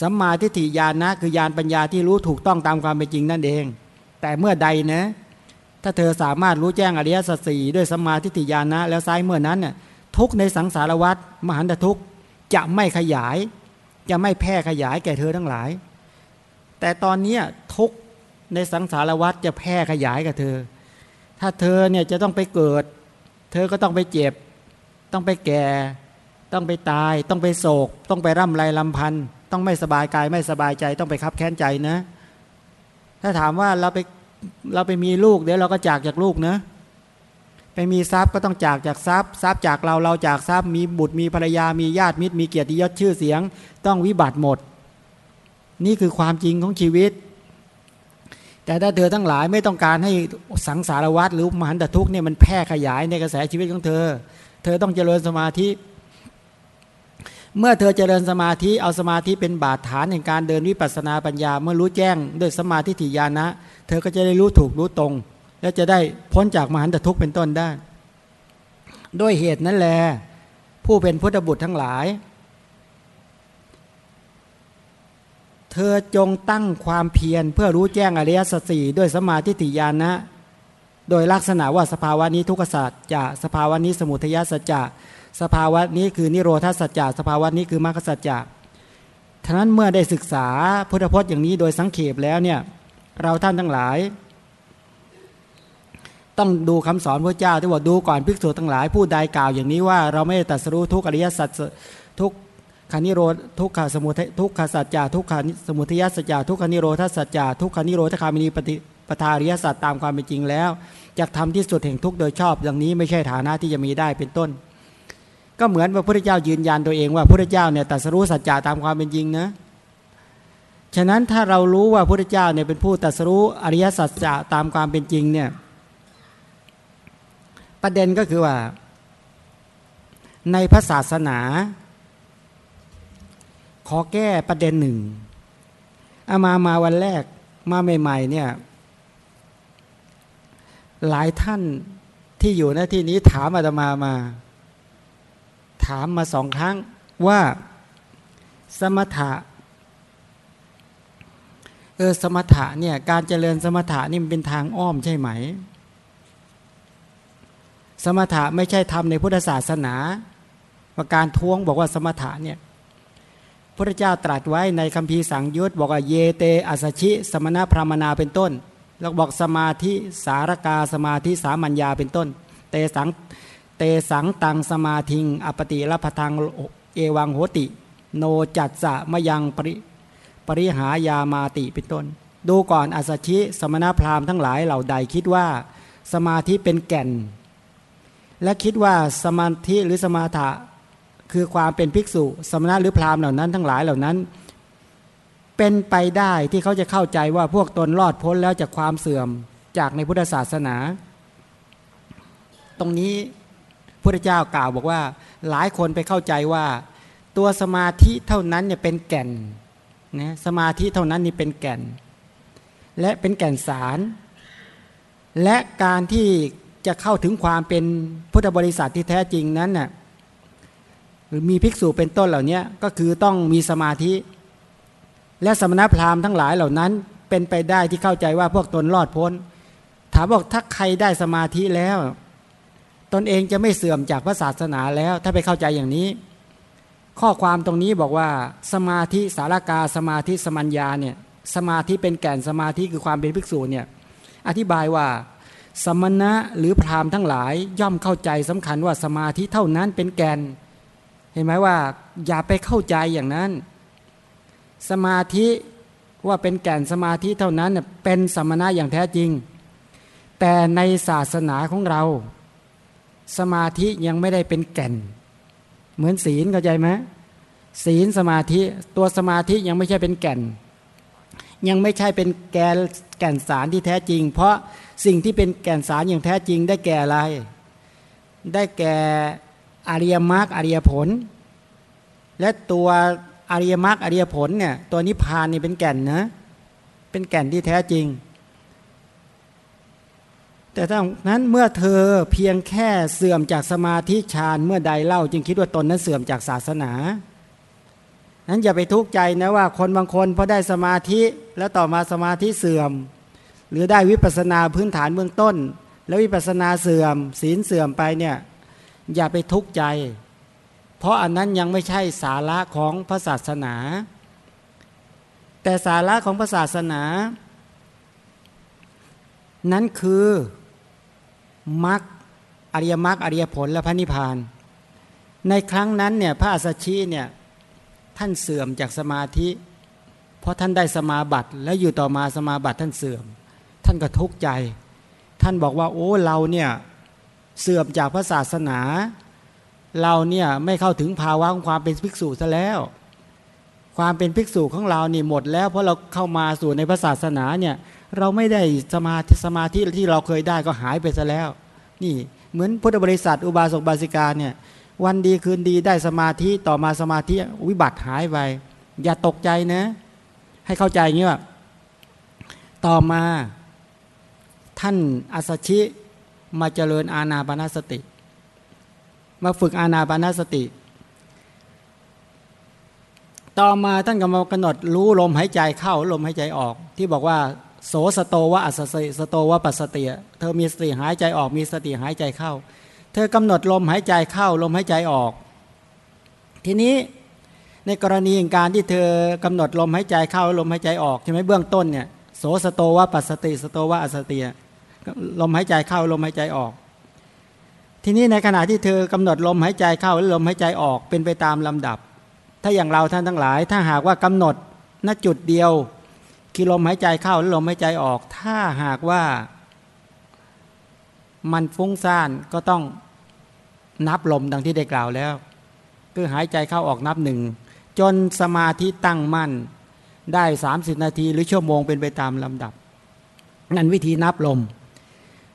สัมมาทิฏฐิญาณนะคือญาณปัญญาที่รู้ถูกต้องตามความเป็นจริงนั่นเอง แต่เมื่อใดนะ ถ้าเธอสามารถรู้แจ้งอริยสัจสี่ด้วยสัมมาทิฏฐิญาณนะแล้วซ้ายเมื่อนั้นเนี่ย ทุกในสังสารวัฏมหันตทุกจะไม่ขยาย จะไม่แพร่ขยายแก่เธอทั้งหลาย แต่ตอนนี้ทุกในสังสารวัฏจะแพร่ขยายกับเธอ ถ้าเธอเนี่ยจะต้องไปเกิด เธอก็ต้องไปเจ็บ ต้องไปแก่ ต้องไปตาย ต้องไปโศก ต้องไปร่ำไรลำพันธ์ต้องไม่สบายกายไม่สบายใจต้องไปคับแค้นใจนะ ถ้าถามว่าเราไปเราไปมีลูกเดี๋ยวเราก็จากจากลูกนะ ไปมีทรัพย์ก็ต้องจากจากทรัพย์ ทรัพย์จากเราเราจากทรัพย์มีบุตรมีภรรยามีญาติมิตรมีเกียรติยศชื่อเสียง ต้องวิบัติหมด นี่คือความจริงของชีวิต แต่ถ้าเธอทั้งหลายไม่ต้องการให้สังสารวัตรหรือมหันตทุกเนี่ยมันแพร่ขยายในกระแสชีวิตของเธอ เธอต้องเจริญสมาธิ เมื่อเธอเจริญสมาธิเอาสมาธิเป็นบาดฐานในการเดินวิปัสสนาปัญญา เมื่อรู้แจ้งด้วยสมาธิถิยานะ เธอก็จะได้รู้ถูกรู้ตรง และจะได้พ้นจากมหันตทุกข์เป็นต้นได้ ด้วยเหตุนั้นแล ผู้เป็นพุทธบุตรทั้งหลาย เธอจงตั้งความเพียรเพื่อรู้แจ้งอริยสัจสี่ด้วยสมาธิติญาณนะ โดยลักษณะว่าสภาวะนี้ทุกขสัจจะสภาวะนี้สมุทัยสัจจะสภาวะนี้คือนิโรธาสัจจะสภาวะนี้คือมรรคสัจจะท่านั้นเมื่อได้ศึกษาพุทธพจน์อย่างนี้โดยสังเขปแล้วเนี่ยเราท่านทั้งหลาย ต้องดูคำสอนพระเจ้าที่ว่าดูก่อนภิกษุทั้งหลายผู้ใดกล่าวอย่างนี้ว่าเราไม่ได้ตัดสู้ทุกอริยสัจทุกขานิโรธทุกขาสมุทัยทุกขาสัจจะทุกขาสมุทัยสัจจะทุกขานิโรธสัจจะทุกขานิโรธคามินีปฏิปทาริยสัจตามความเป็นจริงแล้วจะทำที่สุดแห่งทุกโดยชอบดังนี้ไม่ใช่ฐานะที่จะมีได้เป็นต้น ก็เหมือนว่าพระพุทธเจ้ายืนยันตัวเองว่าพระพุทธเจ้าเนี่ยตัดสู้สัจจะตามความเป็นจริงนะฉะนั้นถ้าเรารู้ว่าพระพุทธเจ้าเนี่ยเป็นผู้ตัดสู้อริยสัจจะตามความเป็นจริงเนี่ย ประเด็นก็คือว่า ในพระศาสนา ขอแก้ประเด็นหนึ่งอามามาวันแรกมาใหม่ๆเนี่ย หลายท่านที่อยู่ในที่นี้ถามอาตมามา ถามมาสองครั้งว่าสมถะเออสมถะเนี่ยการเจริญสมถะนี่มันเป็นทางอ้อมใช่ไหม สมถะไม่ใช่ทำในพุทธศาสนาประการท้วงบอกว่าสมถะเนี่ยพระเจ้าตรัสไว้ในคัมภีร์สังยุตบอกว่าเยเตอสชิ สมณพระมนาเป็นต้น แล้วบอกสมาธิสารกาสมาธิสามัญญาเป็นต้น เตสังเตสังตังสมาทิงอปติรพทังเอวังโหติ โนจัตสะมยังปริปริหายามาติเป็นต้น ดูก่อนอสชิ สมณพราหมณ์ทั้งหลายเหล่าใดคิดว่า สมาธิเป็นแก่น และคิดว่าสมาธิหรือสมาถะคือความเป็นภิกษุ สมณะหรือพราหมณ์เหล่านั้นทั้งหลายเหล่านั้น เป็นไปได้ที่เขาจะเข้าใจว่าพวกตนรอดพ้นแล้วจากความเสื่อมจากในพุทธศาสนา ตรงนี้พระเจ้ากล่าวบอกว่าหลายคนไปเข้าใจว่าตัวสมาธิเท่านั้นเนี่ยเป็นแก่นนะสมาธิเท่านั้นนี่เป็นแก่น และเป็นแก่นสาร และการที่ จะเข้าถึงความเป็นพุทธบริษัทที่แท้จริงนั้นน่ะมีภิกษุเป็นต้นเหล่านี้ก็คือต้องมีสมาธิ และสมณพราหมณ์ทั้งหลายเหล่านั้น เป็นไปได้ที่เข้าใจว่าพวกตนรอดพ้น ถามบอกถ้าใครได้สมาธิแล้ว ตนเองจะไม่เสื่อมจากพระศาสนาแล้ว ถ้าไปเข้าใจอย่างนี้ ข้อความตรงนี้บอกว่า สมาธิสารกาสมาธิสมัญญาเนี่ยสมาธิเป็นแก่นสมาธิคือความเป็นภิกษุเนี่ยอธิบายว่า สมณะหรือพราหมณ์ทั้งหลายย่อมเข้าใจสำคัญว่าสมาธิเท่านั้นเป็นแก่นเห็นไหมว่า อย่าไปเข้าใจอย่างนั้น สมาธิว่าเป็นแก่นสมาธิเท่านั้นเป็นสมณะอย่างแท้จริง แต่ในศาสนาของเรา สมาธิยังไม่ได้เป็นแก่น เหมือนศีลเข้าใจไหมศีลสมาธิตัวสมาธิยังไม่ใช่เป็นแก่น ยังไม่ใช่เป็นแกน แก่นสารที่แท้จริง เพราะสิ่งที่เป็นแก่นสารอย่างแท้จริงได้แก่อะไร ได้แก่อริยมรรคอริยผล และตัวอริยมรรคอริยผลเนี่ยตัวนิพพานนี่เป็นแก่นนะเป็นแก่นที่แท้จริง แต่ถ้านั้นเมื่อเธอเพียงแค่เสื่อมจากสมาธิฌานเมื่อใดเล่า จึงคิดว่าตนนั้นเสื่อมจากศาสนา นั้นอย่าไปทุกข์ใจนะว่าคนบางคนพอได้สมาธิแล้วต่อมาสมาธิเสื่อม หรือได้วิปัสนาพื้นฐานเบื้องต้น แล้ววิปัสนาเสื่อม ศีลเสื่อมไปเนี่ยอย่าไปทุกข์ใจ เพราะอันนั้นยังไม่ใช่สาระของพระศาสนา แต่สาระของพระศาสนา นั้นคือมรรคอริยมรรคอริยผลและพระนิพพาน ในครั้งนั้นเนี่ยพระอัสสชีเนี่ย ท่านเสื่อมจากสมาธิ เพราะท่านได้สมาบัติแล้วอยู่ต่อมาสมาบัติท่านเสื่อม ท่านก็ทุกข์ใจ ท่านบอกว่าโอ้เราเนี่ยเสื่อมจากพระศาสนา เราเนี่ยไม่เข้าถึงภาวะของความเป็นภิกษุซะแล้ว ความเป็นภิกษุของเรานี่หมดแล้ว เพราะเราเข้ามาสู่ในพระศาสนาเนี่ยเราไม่ได้สมาธิสมาธิที่เราเคยได้ก็หายไปซะแล้ว นี่เหมือนพุทธบริษัทอุบาสกบาสิกาเนี่ย วันดีคืนดีได้สมาธิต่อมาสมาธิวิบัติหายไปอย่าตกใจนะ ให้เข้าใจอย่างนี้ว่าต่อมาท่านอัสชิมาเจริญอาณาปณสติ มาฝึกอานาปานาสติ ต่อมาท่านก็มากำหนดรู้ลมหายใจเข้าลมหายใจออก ที่บอกว่า โสสโตวะอัสสสโตวะปัสสติเธอมีสติหายใจออกมีสติหายใจเข้า เธอกำหนดลมหายใจเข้าลมหายใจออก ทีนี้ในกรณีการที่เธอกำหนดลมหายใจเข้าลมหายใจออกใช่ไหมเบื้องต้นเนี่ยโสสโตวะปัสสติสโตวะอสติลมหายใจเข้าลมหายใจออก ทีนี้ในขณะที่เธอกำหนดลมหายใจเข้าและลมหายใจออกเป็นไปตามลำดับ ถ้าอย่างเราท่านทั้งหลาย ถ้าหากว่ากำหนดณจุดเดียวคือลมหายใจเข้าและลมหายใจออก ถ้าหากว่า มันฟุ้งซ่านก็ต้องนับลมดังที่ได้กล่าวแล้ว คือหายใจเข้าออกนับหนึ่ง จนสมาธิตั้งมั่น ได้ 30 นาทีหรือชั่วโมงเป็นไปตามลำดับ นั่นวิธีนับลม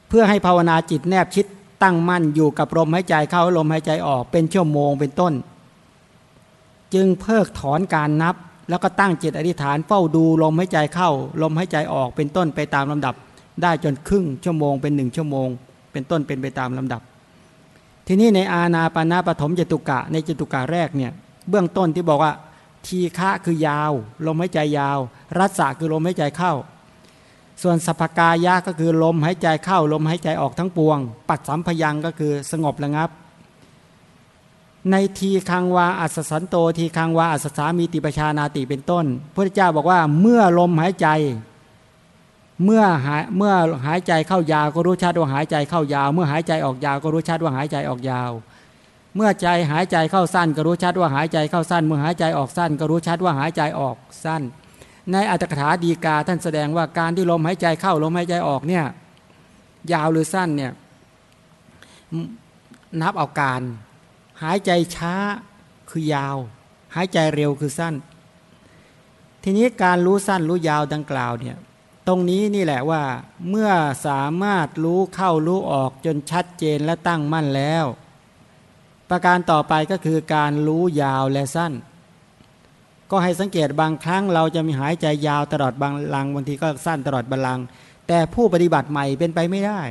เพื่อให้ภาวนาจิตแนบชิดตั้งมั่นอยู่กับลมหายใจเข้าลมหายใจออกเป็นชั่วโมงเป็นต้น จึงเพิกถอนการนับ แล้วก็ตั้งจิตอธิษฐานเฝ้าดูลมหายใจเข้า ลมหายใจออกเป็นต้นไปตามลำดับ ได้จนครึ่งชั่วโมงเป็นหนึ่งชั่วโมง เป็นต้นเป็นไปตามลำดับ ทีนี้ในอาณาปานาปฐมจตุกะในจตุกะแรกเนี่ยเบื้องต้นที่บอกว่า ทีฆะคือยาว ลมหายใจยาว รัศคือลมหายใจเข้า ส่วนสัพกายะก็คือลมหายใจเข้า ลมหายใจออกทั้งปวง ปัดสัมพยังก็คือสงบระงับ ในทีคังวาอัศสันโตทีคังวาอัศสามีติปชานาติเป็นต้นพระเจ้าบอกว่าเมื่อลมหายใจ เมื่อหายเมื่อหายใจเข้ายาวก็รู้ชัดว่าหายใจเข้ายาว เมื่อหายใจออกยาวก็รู้ชัดว่าหายใจออกยาว เมื่อใจหายใจเข้าสั้นก็รู้ชัดว่าหายใจเข้าสั้น เมื่อหายใจออกสั้น ก็รู้ชัดว่าหายใจออกสั้น ในอัตถกถาดีกาท่านแสดงว่าการที่ลมหายใจเข้าลมหายใจออกเนี่ยยาวหรือสั้นเนี่ยนับเอาการ หายใจช้าคือยาว หายใจเร็วคือสั้น ทีนี้การรู้สั้นรู้ยาวดังกล่าวเนี่ย ตรงนี้นี่แหละว่าเมื่อสามารถรู้เข้ารู้ออกจนชัดเจนและตั้งมั่นแล้ว ประการต่อไปก็คือการรู้ยาวและสั้น ก็ให้สังเกตบางครั้งเราจะมีหายใจยาวตลอดบางลังบางทีก็สั้นตลอดบางลัง แต่ผู้ปฏิบัติใหม่เป็นไปไม่ได้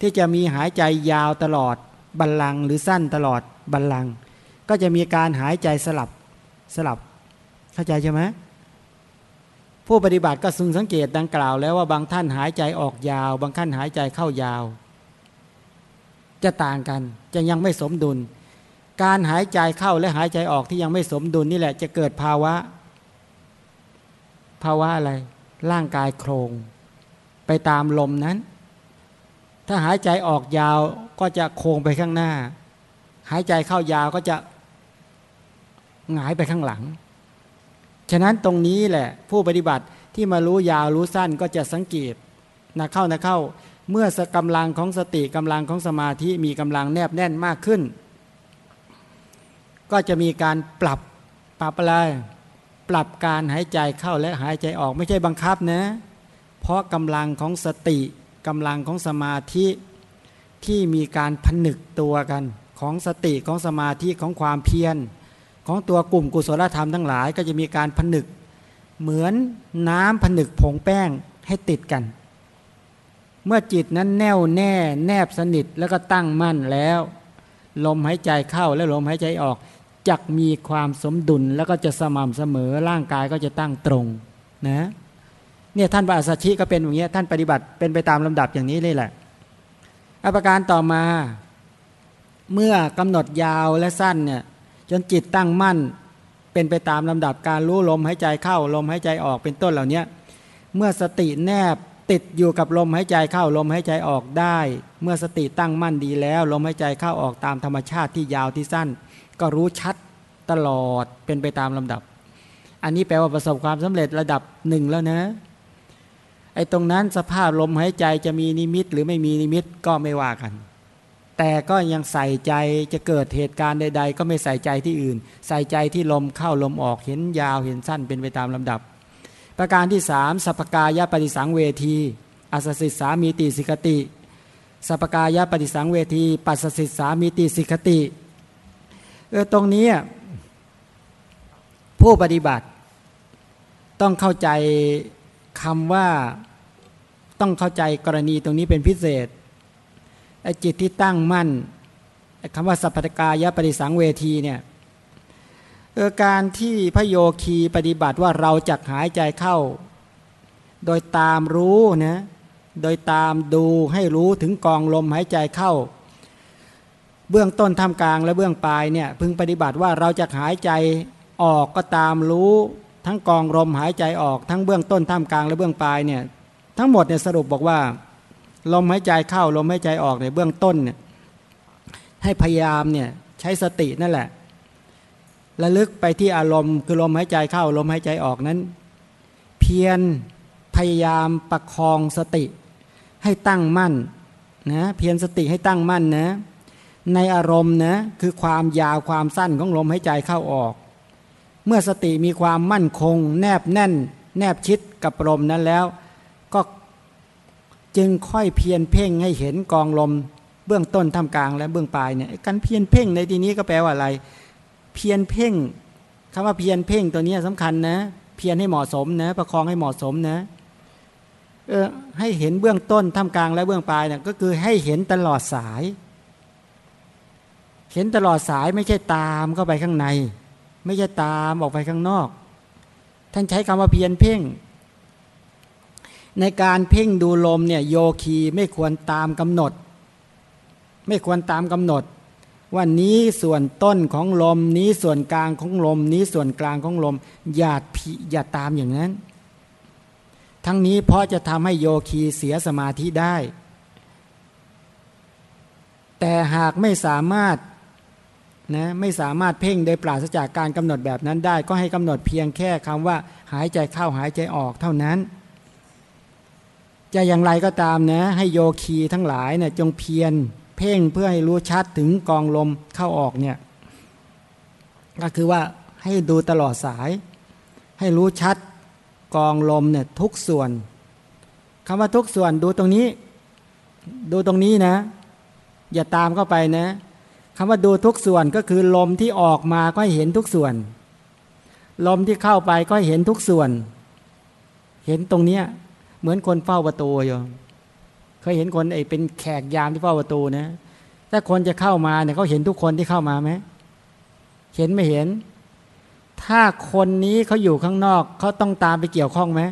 ที่จะมีหายใจยาวตลอดบัลลังหรือสั้นตลอดบัลลัง ก็จะมีการหายใจสลับสลับเข้าใจใช่ไหม ผู้ปฏิบัติก็ซึงสังเกตดังกล่าวแล้วว่าบางท่านหายใจออกยาว บางท่านหายใจเข้ายาว จะต่างกันจะยังไม่สมดุล การหายใจเข้าและหายใจออกที่ยังไม่สมดุลนี่แหละ จะเกิดภาวะ ภาวะอะไร ร่างกายโครง ไปตามลมนั้น ถ้าหายใจออกยาวก็จะโค้งไปข้างหน้า หายใจเข้ายาวก็จะหงายไปข้างหลัง ฉะนั้นตรงนี้แหละผู้ปฏิบัติที่มารู้ยาวรู้สั้นก็จะสังเกตนะเข้านะเข้า เมื่อกำลังของสติกำลังของสมาธิมีกำลังแนบแน่นมากขึ้น ก็จะมีการปรับปรับอะไรปรับการหายใจเข้าและหายใจออกไม่ใช่บังคับนะ เพราะกำลังของสติกำลังของสมาธิที่มีการผนึกตัวกันของสติของสมาธิของความเพียร ของตัวกลุ่มกุศลธรรมทั้งหลาย ก็จะมีการผนึก เหมือนน้ำผนึกผงแป้งให้ติดกัน เมื่อจิตนั้นแน่วแน่ แนบสนิทแล้วก็ตั้งมั่นแล้ว ลมหายใจเข้าและลมหายใจออกจักมีความสมดุลแล้วก็จะสม่ำเสมอร่างกายก็จะตั้งตรงนะเนี่ยท่านพระอัสสชิก็เป็นอย่างเงี้ยท่านปฏิบัติเป็นไปตามลำดับอย่างนี้เลยแหละอาการต่อมา เมื่อกำหนดยาวและสั้นเนี่ย จนจิตตั้งมั่นเป็นไปตามลำดับการรู้ลมหายใจเข้าลมหายใจออกเป็นต้นเหล่านี้เมื่อสติแนบติดอยู่กับลมหายใจเข้าลมหายใจออกได้ เมื่อสติตั้งมั่นดีแล้ว ลมหายใจเข้าออกตามธรรมชาติที่ยาวที่สั้น ก็รู้ชัดตลอดเป็นไปตามลำดับ อันนี้แปลว่าประสบความสำเร็จระดับหนึ่งแล้วนะไอ้ตรงนั้นสภาพลมหายใจจะมีนิมิตหรือไม่มีนิมิตก็ไม่ว่ากัน แต่ก็ยังใส่ใจจะเกิดเหตุการณ์ใด ๆ ก็ไม่ใส่ใจที่อื่น ใส่ใจที่ลมเข้าลมออกเห็นยาวเห็นสั้นเป็นไปตามลำดับ ประการที่สามสัพกายปฏิสังเวทีอัสสิสามีติสิกติสัพกายปฏิสังเวที ปัสสิสามีติสิกติเออตรงนี้ผู้ปฏิบัติ ต้องเข้าใจคำว่าต้องเข้าใจกรณีตรงนี้เป็นพิเศษ จิตที่ตั้งมั่นคำว่าสัพพกายปฏิสังเวทีเนี่ยการที่พระโยคีปฏิบัติว่าเราจะหายใจเข้า โดยตามรู้นะโดยตามดูให้รู้ถึงกองลมหายใจเข้า เบื้องต้นท่ามกลางและเบื้องปลายเนี่ยพึงปฏิบัติว่าเราจะหายใจออกก็ตามรู้ทั้งกองลมหายใจออก ทั้งเบื้องต้นท่ามกลางและเบื้องปลายเนี่ยทั้งหมดเนี่ยสรุปบอกว่า ลมหายใจเข้าลมหายใจออกในเบื้องต้นเนี่ยให้พยายามเนี่ยใช้สตินั่นแหละระลึกไปที่อารมณ์คือลมหายใจเข้าลมหายใจออกนั้น เพียรพยายามประคองสติให้ตั้งมั่นนะเพียรสติให้ตั้งมั่นนะในอารมณ์นะคือความยาวความสั้นของลมหายใจเข้าออก เมื่อสติมีความมั่นคง แนบแน่น แนบชิดกับลมนั้นแล้ว ก็ จึงค่อยเพียรเพ่งให้เห็นกองลม เบื้องต้นท่ามกลางและเบื้องปลายเนี่ยการเพียรเพ่งในที่นี้ก็แปลว่าอะไร เพียรเพ่งคำว่าเพียรเพ่งตัวนี้สำคัญนะ เพียรให้เหมาะสมนะ ประคองให้เหมาะสมนะเออให้เห็นเบื้องต้นท่ามกลางและเบื้องปลายเนี่ยก็คือให้เห็นตลอดสาย เห็นตลอดสายไม่ใช่ตามเข้าไปข้างใน ไม่ใช่ตามออกไปข้างนอก ท่านใช้คำว่าเพียรเพ่ง ในการเพ่งดูลมเนี่ยโยคีไม่ควรตามกำหนด ไม่ควรตามกำหนด ว่านี้ส่วนต้นของลม นี้ส่วนกลางของลม นี้ส่วนกลางของลม อย่าอย่าตามอย่างนั้น ทั้งนี้เพราะจะทำให้โยคีเสียสมาธิได้ แต่หากไม่สามารถนะไม่สามารถเพ่งโดยปราศจากการกำหนดแบบนั้นได้ ก็ให้กำหนดเพียงแค่คำว่า หายใจเข้าหายใจออกเท่านั้น จะอย่างไรก็ตามนะ ให้โยคีทั้งหลายเนะ่ยจงเพียรเพ่งเพื่อให้รู้ชัดถึงกองลมเข้าออกเนี่ยก็คือว่าให้ดูตลอดสาย ให้รู้ชัดกองลมเนี่ยทุกส่วนคำว่าทุกส่วนดูตรงนี้ ดูตรงนี้นะ อย่าตามเข้าไปนะคำว่าดูทุกส่วนก็คือลมที่ออกมาก็เห็นทุกส่วน ลมที่เข้าไปก็เห็นทุกส่วน เห็นตรงเนี้ย เหมือนคนเฝ้าประตูอยู่เคยเห็นคนไอ้เป็นแขกยามที่เฝ้าประตูนะถ้าคนจะเข้ามาเนี่ยเขาเห็นทุกคนที่เข้ามาไหมเห็นไม่เห็น ถ้าคนนี้เขาอยู่ข้างนอกเขาต้องตามไปเกี่ยวข้องไหม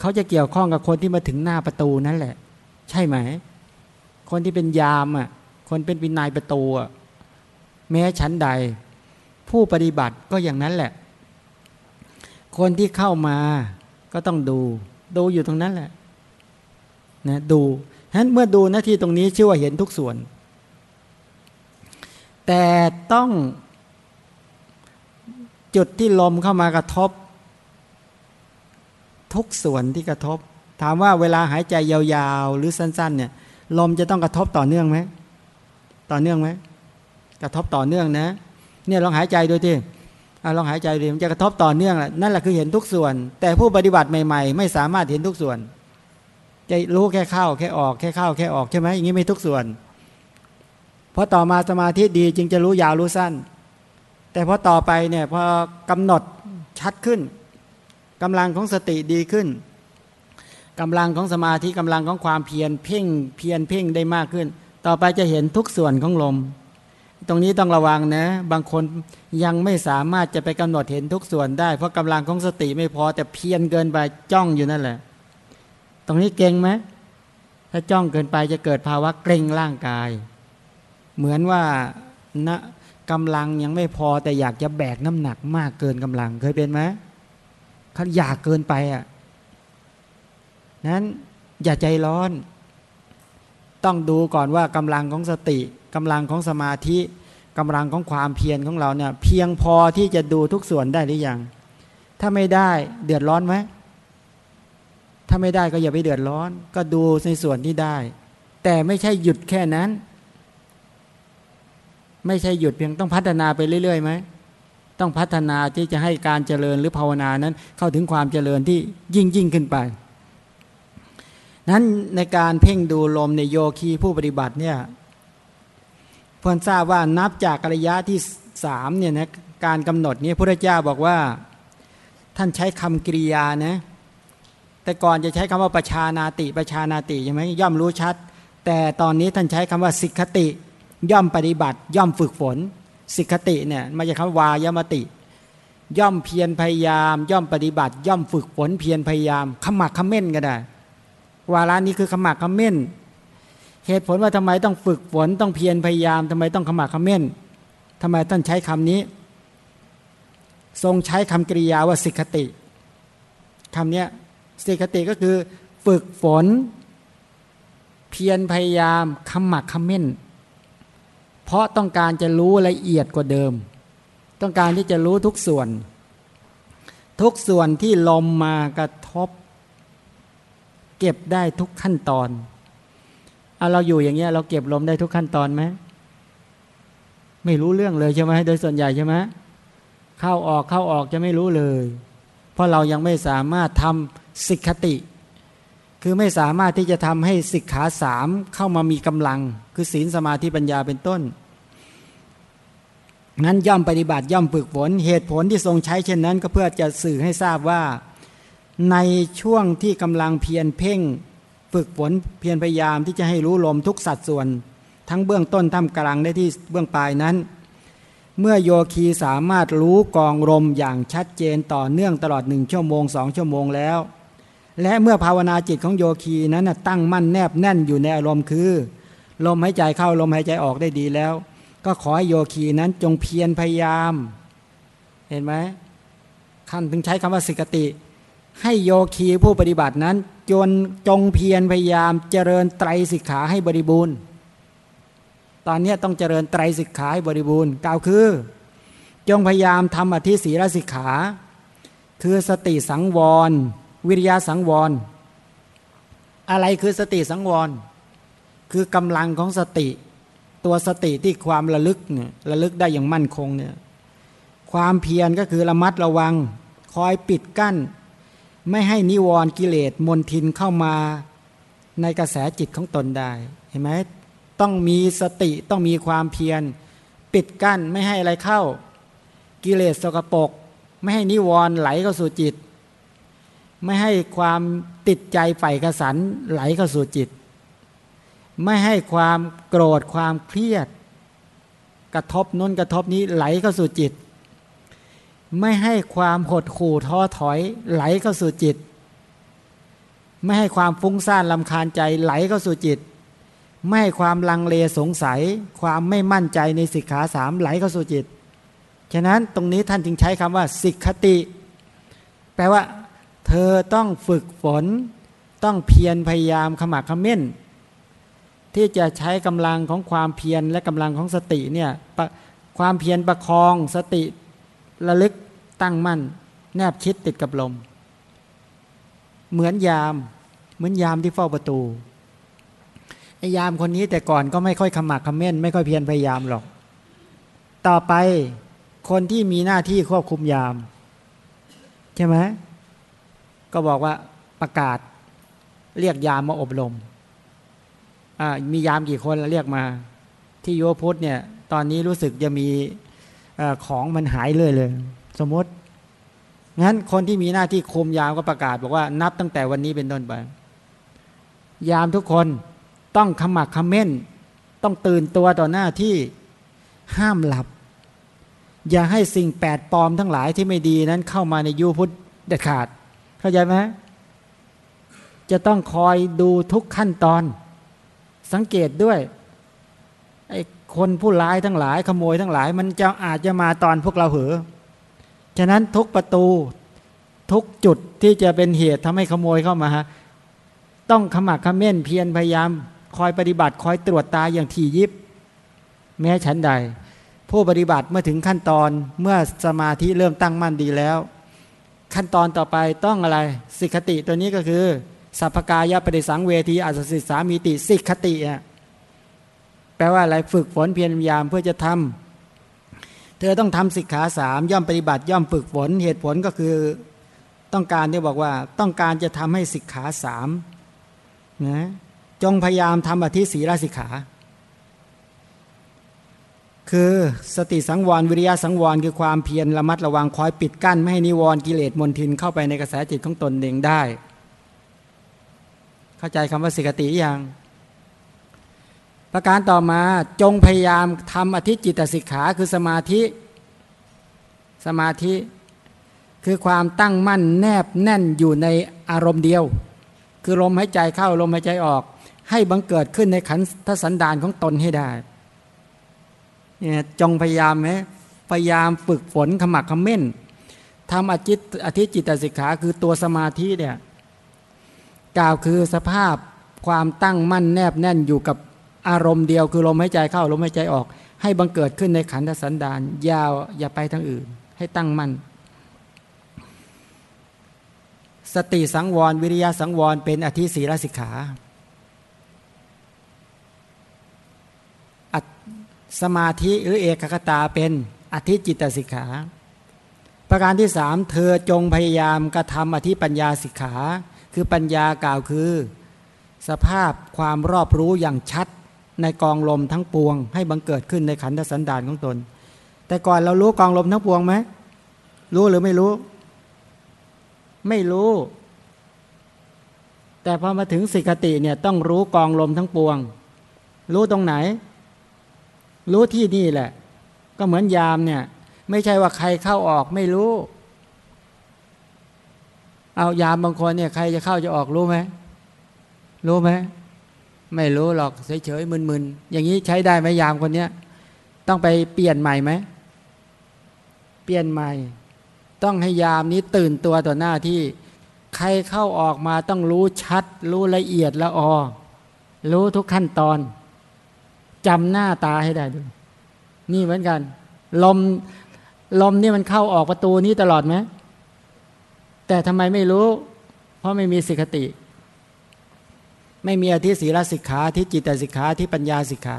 เขาจะเกี่ยวข้องกับคนที่มาถึงหน้าประตูนั่นแหละ ใช่ไหม คนที่เป็นยามอะ คนเป็นวินายประตูอะแม้ชั้นใด ผู้ปฏิบัติก็อย่างนั้นแหละ คนที่เข้ามา ก็ต้องดู ดูอยู่ตรงนั้นแหละนะดูฉะนั้นเมื่อดูหน้าที่ตรงนี้ชื่อว่าเห็นทุกส่วน แต่ต้องจุดที่ลมเข้ามากระทบ ทุกส่วนที่กระทบ ถามว่าเวลาหายใจยาวๆ หรือสั้น ๆ เนี่ย ลมจะต้องกระทบต่อเนื่องไหมต่อเนื่องไหมกระทบต่อเนื่องนะ เนี่ยลองหายใจดูที่ ลองหายใจดูมันจะกระทบต่อเนื่องนั่นแหละคือเห็นทุกส่วน แต่ผู้ปฏิบัติใหม่ ๆ ไม่สามารถเห็นทุกส่วน จะรู้แค่เข้าแค่ออกแค่เข้าแค่ออกใช่ไหมอย่างนี้ไม่ทุกส่วนพอต่อมาสมาธิดีจึงจะรู้ยาวรู้สั้น แต่พอต่อไปเนี่ยพอกำหนดชัดขึ้นกำลังของสติดีขึ้นกำลังของสมาธิกำลังของความเพียรเพ่งเพียรเพ่งได้มากขึ้น ต่อไปจะเห็นทุกส่วนของลม ตรงนี้ต้องระวังนะ บางคนยังไม่สามารถจะไปกำหนดเห็นทุกส่วนได้ เพราะกำลังของสติไม่พอแต่เพียรเกินไปจ้องอยู่นั่นแหละ ตรงนี้เก่งไหมถ้าจ้องเกินไปจะเกิดภาวะเกร็งร่างกาย เหมือนว่านะกำลังยังไม่พอแต่อยากจะแบกน้ำหนักมากเกินกำลังเคยเป็นไหมเขาอยากเกินไปอะนั้นอย่าใจร้อน ต้องดูก่อนว่ากำลังของสติ กำลังของสมาธิกำลังของความเพียรของเราเนี่ยเพียงพอที่จะดูทุกส่วนได้หรือยัง ถ้าไม่ได้เดือดร้อนไหมถ้าไม่ได้ก็อย่าไปเดือดร้อน ก็ดูในส่วนที่ได้ แต่ไม่ใช่หยุดแค่นั้น ไม่ใช่หยุดเพียงต้องพัฒนาไปเรื่อยๆไหมต้องพัฒนาที่จะให้การเจริญหรือภาวนานั้น เข้าถึงความเจริญที่ยิ่งยิ่งขึ้นไป นั้นในการเพ่งดูลมในโยคีผู้ปฏิบัติเนี่ย เพื่อนทราบว่านับจากระยะที่สามเนี่ยนะการกำหนดนี้พระเจ้าบอกว่าท่านใช้คำกริยานะแต่ก่อนจะใช้คำว่าประชานาติประชานาติใช่ไหมย่อมรู้ชัด แต่ตอนนี้ท่านใช้คำว่าสิกขติ ย่อมปฏิบัติ ย่อมฝึกฝนสิกขติเนี่ยมาจากคำวายมติ ย่อมเพียรพยายาม ย่อมปฏิบัติ ย่อมฝึกฝนเพียรพยายามขมักขม้นก็ได้วาระนี้คือขมักขม้น เหตุผลว่าทำไมต้องฝึกฝนต้องเพียรพยายามทำไมต้องขมักขม้นทำไมท่านใช้คำนี้ ทรงใช้คำกริยาว่าสิกขติคำนี้สิกขติก็คือฝึกฝน เพียรพยายามขมักขม้น เพราะต้องการจะรู้ละเอียดกว่าเดิม ต้องการที่จะรู้ทุกส่วน ทุกส่วนที่ลมมากระทบ เก็บได้ทุกขั้นตอน เอาเราอยู่อย่างเงี้ยเราเก็บลมได้ทุกขั้นตอนไหมไม่รู้เรื่องเลยใช่ไหมโดยส่วนใหญ่ใช่ไหมเข้าออกเข้าออกจะไม่รู้เลย เพราะเรายังไม่สามารถทำสิกขติ คือไม่สามารถที่จะทำให้สิกขาสามเข้ามามีกำลัง คือศีลสมาธิปัญญาเป็นต้นนั้นย่อมปฏิบัติย่อมฝึกฝนเหตุผลที่ทรงใช้เช่นนั้น ก็เพื่อจะสื่อให้ทราบว่า ในช่วงที่กำลังเพียรเพ่ง ฝึกฝนเพียรพยายามที่จะให้รู้ลมทุกสัดส่วน ทั้งเบื้องต้นท่ามกลางได้ที่เบื้องปลายนั้น เมื่อโยคีสามารถรู้กองลมอย่างชัดเจนต่อเนื่องตลอดหนึ่งชั่วโมงสองชั่วโมงแล้ว และเมื่อภาวนาจิตของโยคีนั้นตั้งมั่นแนบแน่นอยู่ในอารมณ์คือ ลมหายใจเข้าลมหายใจออกได้ดีแล้ว ก็ขอให้โยคีนั้นจงเพียรพยายาม เห็นไหมขั้นถึงใช้คำว่าสิกติ ให้โยคีผู้ปฏิบัตินั้นจนจงเพียรพยายามเจริญไตรสิกขาให้บริบูรณ์ ตอนนี้ต้องเจริญไตรสิกขาให้บริบูรณ์กล่าวคือ จงพยายามทำอธิศีรสิกขา คือสติสังวร วิริยะสังวร อะไรคือสติสังวร คือกำลังของสติ ตัวสติที่ความระลึกเนี่ยระลึกได้อย่างมั่นคงเนี่ยความเพียรก็คือระมัดระวัง คอยปิดกั้น ไม่ให้นิวรณ์กิเลสมนทินเข้ามาในกระแสจิตของตนได้ เห็นไหมต้องมีสติต้องมีความเพียร ปิดกั้นไม่ให้อะไรเข้า กิเลสสกปรกไม่ให้นิวรณ์ไหลเข้าสู่จิต ไม่ให้ความติดใจใฝ่กระสันไหลเข้าสู่จิต ไม่ให้ความโกรธความเครียด กระทบน้นกระทบนี้ไหลเข้าสู่จิต ไม่ให้ความหดขู่ท้อถอย ไหลเข้าสู่จิต ไม่ให้ความฟุ้งซ่านลำคาญใจไหลเข้าสู่จิต ไม่ให้ความลังเลสงสัย ความไม่มั่นใจในสิกขาสามไหลเข้าสู่จิต ฉะนั้นตรงนี้ท่านจึงใช้คำว่าสิกขติ แปลว่า เธอต้องฝึกฝน ต้องเพียรพยายามขมักขม้น ที่จะใช้กำลังของความเพียรและกำลังของสติเนี่ยความเพียรประคองสติ ระลึกตั้งมั่น แนบชิดติดกับลม เหมือนยาม เหมือนยามที่เฝ้าประตูไอ้ยามคนนี้แต่ก่อนก็ไม่ค่อยขมักขม้น ไม่ค่อยเพียรพยายามหรอก ต่อไปคนที่มีหน้าที่ควบคุมยาม ใช่ไหมก็บอกว่าประกาศ เรียกยามมาอบรมมียามกี่คนเรียกมา ที่โยพุทธเนี่ย ตอนนี้รู้สึกจะมี ของมันหายเลยเลย สมมติงั้นคนที่มีหน้าที่คุมยามก็ประกาศบอกว่านับตั้งแต่วันนี้เป็นต้นไป ยามทุกคนต้องขมักขม้น ต้องตื่นตัวต่อหน้าที่ห้ามหลับ อย่าให้สิ่งแปดปลอมทั้งหลายที่ไม่ดีนั้นเข้ามาในยูพุทธเด็ดขาด เข้าใจไหมจะต้องคอยดูทุกขั้นตอน สังเกตด้วย คนผู้ร้ายทั้งหลายขโมยทั้งหลาย มันจะอาจจะมาตอนพวกเราเหอฉะนั้นทุกประตูทุกจุดที่จะเป็นเหตุทำให้ขโมยเข้ามา ต้องขมักขม้นเพียรพยายาม คอยปฏิบัติคอยตรวจตาอย่างถี่ยิบ แม้ฉันใด ผู้ปฏิบัติเมื่อถึงขั้นตอนเมื่อสมาธิเริ่มตั้งมั่นดีแล้ว ขั้นตอนต่อไปต้องอะไรสิกขติตัวนี้ก็คือสัพพกายปฏิสังเวทีอัศสิสามีติสิกขติอะ แปลว่าอะไรฝึกฝนเพียรพยายามเพื่อจะทำเธอต้องทำสิกขาสามย่อมปฏิบัติย่อมฝึกฝนเหตุผลก็คือต้องการที่บอกว่าต้องการจะทำให้สิกขาสามนะจงพยายามทำอธิศีลสิกขา คือสติสังวรวิริยะสังวรคือความเพียรระมัดระวังคอยปิดกั้น ไม่ให้นิวรณ์กิเลสมนทินเข้าไปในกระแสจิตของตนเองได้ เข้าใจคำว่าสิกติยัง ประการต่อมาจงพยายามทำอธิจิตสิกขาคือสมาธิ สมาธิ คือความตั้งมั่นแนบแน่นอยู่ในอารมณ์เดียว คือลมหายใจเข้าลมหายใจออก ให้บังเกิดขึ้นในขันธสันดานของตนให้ได้เนี่ยจงพยายามไหมพยายามฝึกฝนขมักขม้นทำอจิตอธิจิตสิกขาคือตัวสมาธิเนี่ยกล่าวคือสภาพความตั้งมั่นแนบแน่นอยู่กับ อารมณ์เดียวคือลมหายใจเข้าลมหายใจออก ให้บังเกิดขึ้นในขันธสันดานยาวอย่าไปทางอื่น ให้ตั้งมั่นสติสังวร วิริยะสังวร เป็นอธิศีลสิกขาสมาธิหรือเอกคตาเป็นอธิจิตสิกขา ประการที่สามเธอจงพยายามกระทำอธิปัญญาสิกขา คือปัญญากล่าวคือ สภาพความรอบรู้อย่างชัด ในกองลมทั้งปวง ให้บังเกิดขึ้นในขันธสันดานของตน แต่ก่อนเรารู้กองลมทั้งปวงไหมรู้หรือไม่รู้ ไม่รู้ แต่พอมาถึงสิกติเนี่ยต้องรู้กองลมทั้งปวง รู้ตรงไหน รู้ที่นี่แหละ ก็เหมือนยามเนี่ย ไม่ใช่ว่าใครเข้าออกไม่รู้ เอายามบางคนเนี่ย ใครจะเข้าจะออกรู้ไหมรู้ไหม ไม่รู้หรอกเฉยๆมึนๆอย่างนี้ใช้ได้ไหมยามคนเนี้ยต้องไปเปลี่ยนใหม่ไหมเปลี่ยนใหม่ ต้องให้ยามนี้ตื่นตัวต่อหน้าที่ ใครเข้าออกมาต้องรู้ชัด รู้ละเอียดละออรู้ทุกขั้นตอนจำหน้าตาให้ได้ด้วยนี่เหมือนกัน ลมลมนี่มันเข้าออกประตูนี้ตลอดไหมแต่ทำไมไม่รู้ เพราะไม่มีสิกติ ไม่มีอธิศีลสิกขาที่จิตสิกขาที่ปัญญาสิกขา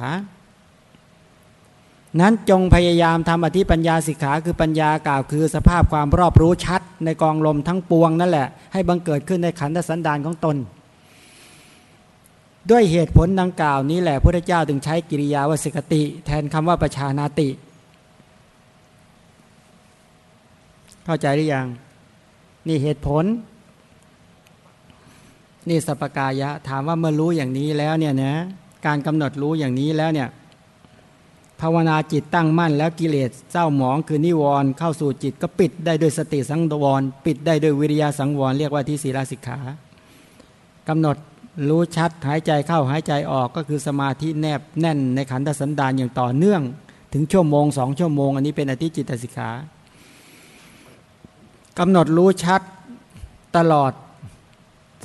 นั้นจงพยายามทำอธิปัญญาสิกขาคือปัญญากล่าวคือสภาพความรอบรู้ชัด ในกองลมทั้งปวงนั่นแหละ ให้บังเกิดขึ้นในขันธสันดานของตน ด้วยเหตุผลดังกล่าวนี้แหละพระเจ้าถึงใช้กิริยาวสิกติ แทนคำว่าประชานาติ เข้าใจหรือยังนี่เหตุผล นี่สปกายะถามว่าเมื่อรู้อย่างนี้แล้วเนี่ยนะการกำหนดรู้อย่างนี้แล้วเนี่ยภาวนาจิตตั้งมั่นแล้วกิเลสเศร้าหมองคือนิวรณ์เข้าสู่จิตก็ปิดได้ด้วยสติสังวรปิดได้ด้วยวิริยะสังวรเรียกว่าที่ศีลสิกขากำหนดรู้ชัดหายใจเข้าหายใจออกก็คือสมาธิแนบแน่นในขันธสันดานอย่างต่อเนื่อง ถึงชั่วโมงสองชั่วโมง อันนี้เป็นอธิจิตสิกขากำหนดรู้ชัดตลอด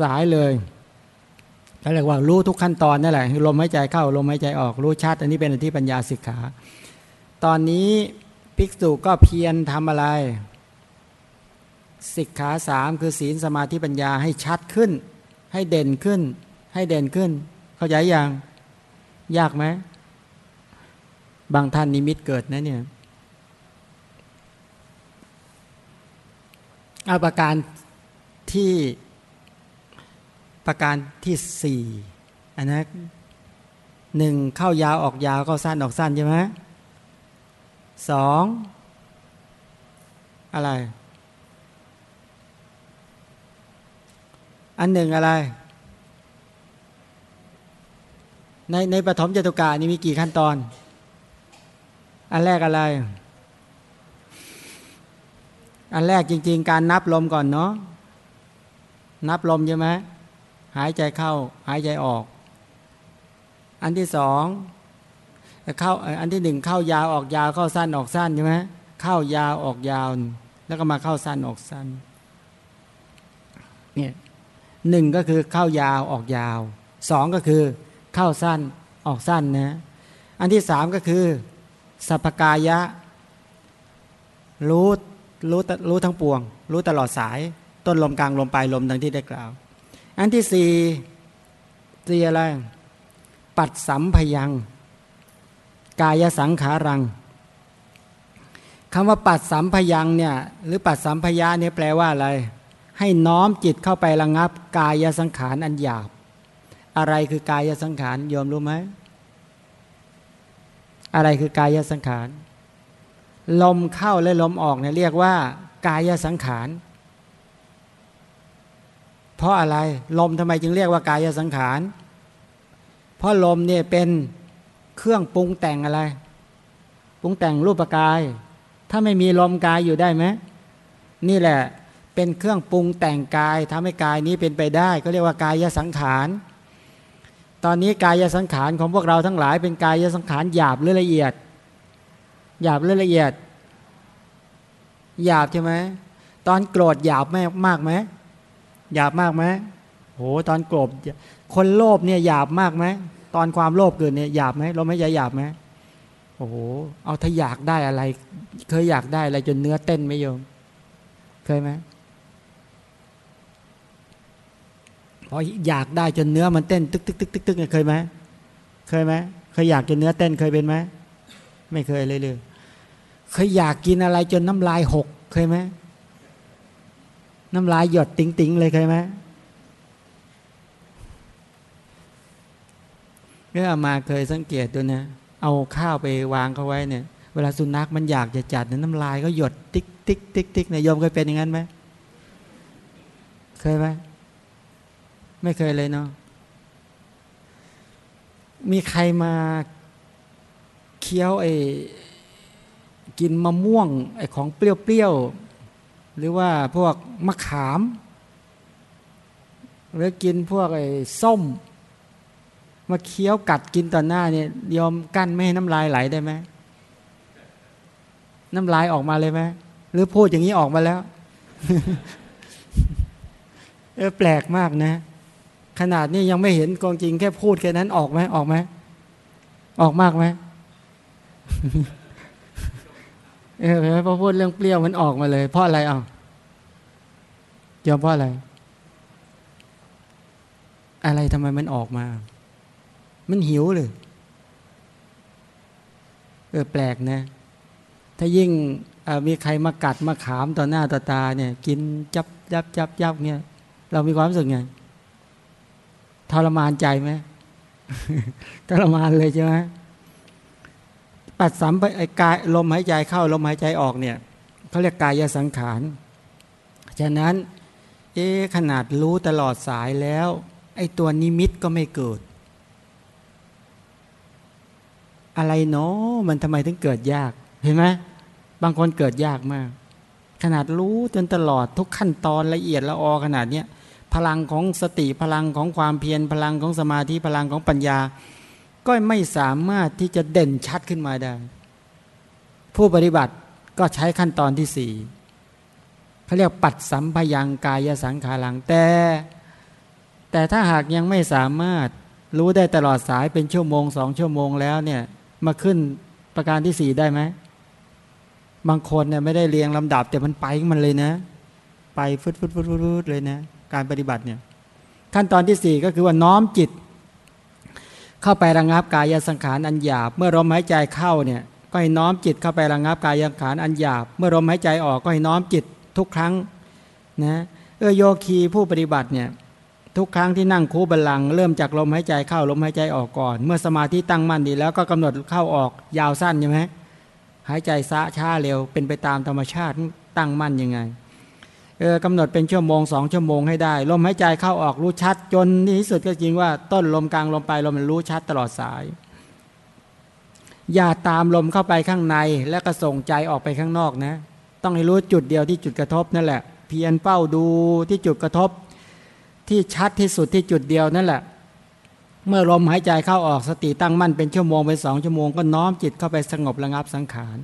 สายเลยเขาเรียกว่ารู้ทุกขั้นตอนนั่นแหละลมหายใจเข้าลมหายใจออกรู้ชัด อันนี้เป็นอธิปัญญาสิกขา ตอนนี้ภิกษุก็เพียรทำอะไร สิกขาสามคือศีลสมาธิปัญญาให้ชัดขึ้น ให้เด่นขึ้น ให้เด่นขึ้น เข้าใจยังยากไหมบางท่านนิมิตเกิดนะเนี่ยอาประการที่ ประการที่สี่อันนะหนึ่งเข้ายาวออกยาวเข้าสั้นออกสั้นใช่ไหมสองอะไร อันหนึ่งอะไร ในในปฐมจตุกานี่มีกี่ขั้นตอน อันแรกอะไร อันแรกจริง ๆ การนับลมก่อนเนาะนับลมใช่ไหม หายใจเข้าหายใจออก อันที่สองเข้าอันที่หนึ่งเข้ายาวออกยาวเข้าสั้นออกสั้นใช่ไหมเข้ายาวออกยาว แล้วก็มาเข้าสั้นออกสั้นเนี่ยหนึ่งก็คือเข้ายาวออกยาวสองก็คือเข้าสั้นออกสั้นนะอันที่สามก็คือสัพกายะ รู้รู้รู้ทั้งปวง รู้ตลอดสาย ต้นลมกลางลมปลายลมดังที่ได้กล่าว อันที่สี่สี่อะไร ปัดสัมพยัง กายสังขารังคำว่าปัดสัมพยังเนี่ยหรือปัดสัมพยาเนี่ยแปลว่าอะไร ให้น้อมจิตเข้าไประงับ กายสังขารอันหยาบ อะไรคือกายสังขารโยมรู้ไหมอะไรคือกายสังขาร ลมเข้าและลมออกเนี่ยเรียกว่า กายสังขาร เพราะอะไรลมทำไมจึงเรียกว่ากายสังขาร เพราะลมเนี่ยเป็นเครื่องปรุงแต่งอะไร ปรุงแต่งรูปกาย ถ้าไม่มีลมกายอยู่ได้ไหมนี่แหละเป็นเครื่องปรุงแต่งกายทำให้กายนี้เป็นไปได้ ก็เรียกว่ากายสังขาร ตอนนี้กายสังขารของพวกเราทั้งหลายเป็นกายสังขารหยาบหรือละเอียด หยาบหรือละเอียด หยาบใช่ไหมตอนโกรธหยาบมากมากไหม หยาบมากไหมโหตอนโกรธคนโลภเนี่ยหยาบมากไหมตอนความโลภเกิดเนี่ยหยาบไหมเราไม่ใช่หยาบไหมโอ้โหเอาถ้าอยากได้อะไร เคยอยากได้อะไรจนเนื้อเต้นไหมโยม เคยไหมพออยากได้จนเนื้อมันเต้น ตึกตึกตึกตึกตึกเคยไหมเคยไหมเคยอยากจนเนื้อเต้นเคยเป็นไหมไม่เคยเลยเลยเคยอยากกินอะไรจนน้ำลายหกเคยไหม น้ำลายหยดติ๋งติ๋งเลยเคยไหมเมื่อมาเคยสังเกตดูนะ เอาข้าวไปวางเขาไว้เนี่ย เวลาสุนัขมันอยากจะจัดเนี่ยน้ำลายก็หยดติ๊กติ๊กติ๊กติ๊กนายโยมเคยเป็นอย่างนั้นไหมเคยไหมไม่เคยเลยเนาะมีใครมาเคี้ยวไอ้กินมะม่วงไอ้ของเปรี้ยวๆ หรือว่าพวกมะขาม หรือกินพวกไอ้ส้ม มาเคี้ยวกัดกินต่อหน้าเนี่ยยอมกั้นไม่ให้น้ำลายไหลได้ไหมน้ำลายออกมาเลยไหมหรือพูดอย่างนี้ออกมาแล้ว เออแปลกมากนะ ขนาดนี้ยังไม่เห็นกองจริงแค่พูดแค่นั้นออกไหมออกไหมออกมากไหม เออพอพูดเรื่องเปรี้ยวมันออกมาเลย เพราะอะไรอะยอมเพราะอะไร อะไรทำไมมันออกมา มันหิวเลยเออแปลกนะ ถ้ายิ่งมีใครมากัดมาขามต่อหน้าต่อตาเนี่ย กินจับจับจับจับเนี่ยเรามีความรู้สึกไงทรมานใจไหมทรมานเลยใช่ไหม ปัดสัมไปไอ้กายลมหายใจเข้าลมหายใจออกเนี่ยเขาเรียกกายสังขาร ฉะนั้น เอ๊ขนาดรู้ตลอดสายแล้ว ไอ้ตัวนิมิตก็ไม่เกิด อะไรเนาะมันทำไมถึงเกิดยาก เห็นไหมบางคนเกิดยากมาก ขนาดรู้จนตลอดทุกขั้นตอนละเอียดละออขนาดเนี้ยพลังของสติพลังของความเพียรพลังของสมาธิพลังของปัญญา ก็ไม่สามารถที่จะเด่นชัดขึ้นมาได้ ผู้ปฏิบัติก็ใช้ขั้นตอนที่สี่เขาเรียกปัดสัมพยังกายสังขารังแต่ แต่ถ้าหากยังไม่สามารถรู้ได้ตลอดสายเป็นชั่วโมงสองชั่วโมงแล้วเนี่ยมาขึ้นประการที่สี่ได้ไหมบางคนเนี่ยไม่ได้เรียงลำดับ แต่มันไปมันเลยนะ ไปฟึดฟึดฟึดฟึดเลยนะ การปฏิบัติเนี่ย ขั้นตอนที่สี่ก็คือว่าน้อมจิต เข้าไประงับกายสังขารอันหยาบ เมื่อลมหายใจเข้าเนี่ยก็ให้น้อมจิตเข้าไประงับกายสังขารอันหยาบ เมื่อลมหายใจออกก็ให้น้อมจิตทุกครั้งนะเออโยคีผู้ปฏิบัติเนี่ยทุกครั้งที่นั่งคูบัลลังเริ่มจากลมหายใจเข้าลมหายใจออกก่อน เมื่อสมาธิตั้งมั่นดีแล้วก็กำหนดเข้าออกยาวสั้นใช่ไหมหายใจซะช้าเร็วเป็นไปตามธรรมชาติตั้งมั่นยังไง กำหนดเป็นชั่วโมงสองชั่วโมงให้ได้ ลมหายใจเข้าออกรู้ชัด จนที่สุดก็จริงว่าต้นลมกลางลมปลายลมมันรู้ชัดตลอดสาย อย่าตามลมเข้าไปข้างในแล้วก็ส่งใจออกไปข้างนอกนะ ต้องให้รู้จุดเดียวที่จุดกระทบนั่นแหละ เพียรเป้าดูที่จุดกระทบ ที่ชัดที่สุดที่จุดเดียวนั่นแหละ เมื่อลมหายใจเข้าออกสติตั้งมั่นเป็นชั่วโมงเป็นสองชั่วโมงก็น้อมจิตเข้าไปสงบระงับสังขาร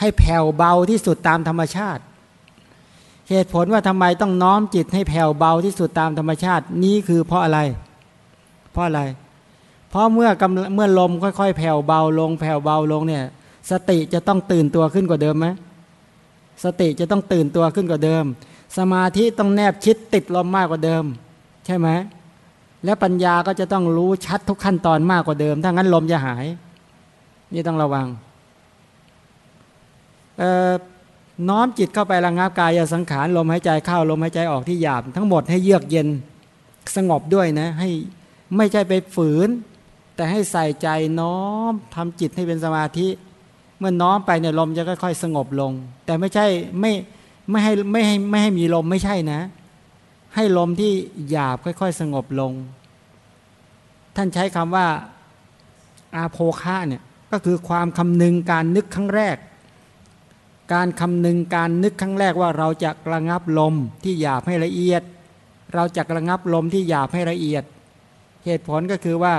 ให้แผ่วเบาที่สุดตามธรรมชาติ เหตุผลว่าทำไมต้องน้อมจิตให้แผ่วเบาที่สุดตามธรรมชาตินี้คือเพราะอะไร เพราะอะไร เพราะเมื่อกำเมื่อลมค่อยๆ แผ่วเบาลง แผ่วเบาลงเนี่ย สติจะต้องตื่นตัวขึ้นกว่าเดิมไหมสติจะต้องตื่นตัวขึ้นกว่าเดิม สมาธิต้องแนบชิดติดลมมากกว่าเดิม ใช่ไหมและปัญญาก็จะต้องรู้ชัดทุกขั้นตอนมากกว่าเดิม ถ้างั้นลมจะหาย นี่ต้องระวังเอ่อ น้อมจิตเข้าไประงับกายสังขารลมหายใจเข้าลมหายใจออกที่หยาบทั้งหมดให้เยือกเย็นสงบด้วยนะ ให้ไม่ใช่ไปฝืน แต่ให้ใส่ใจน้อมทำจิตให้เป็นสมาธิ เมื่อน้อมไปเนี่ยลมจะค่อยๆสงบลง แต่ไม่ใช่ไม่ไม่ให้ไม่ให้ไม่ให้มีลมไม่ใช่นะ ให้ลมที่หยาบค่อย ๆ สงบลง ท่านใช้คำว่าอาโภคาเนี่ยก็คือความคำนึงการนึกครั้งแรก การคำนึงการนึกครั้งแรกว่าเราจะระงับลมที่หยาบให้ละเอียด เราจะระงับลมที่หยาบให้ละเอียด เหตุผลก็คือว่า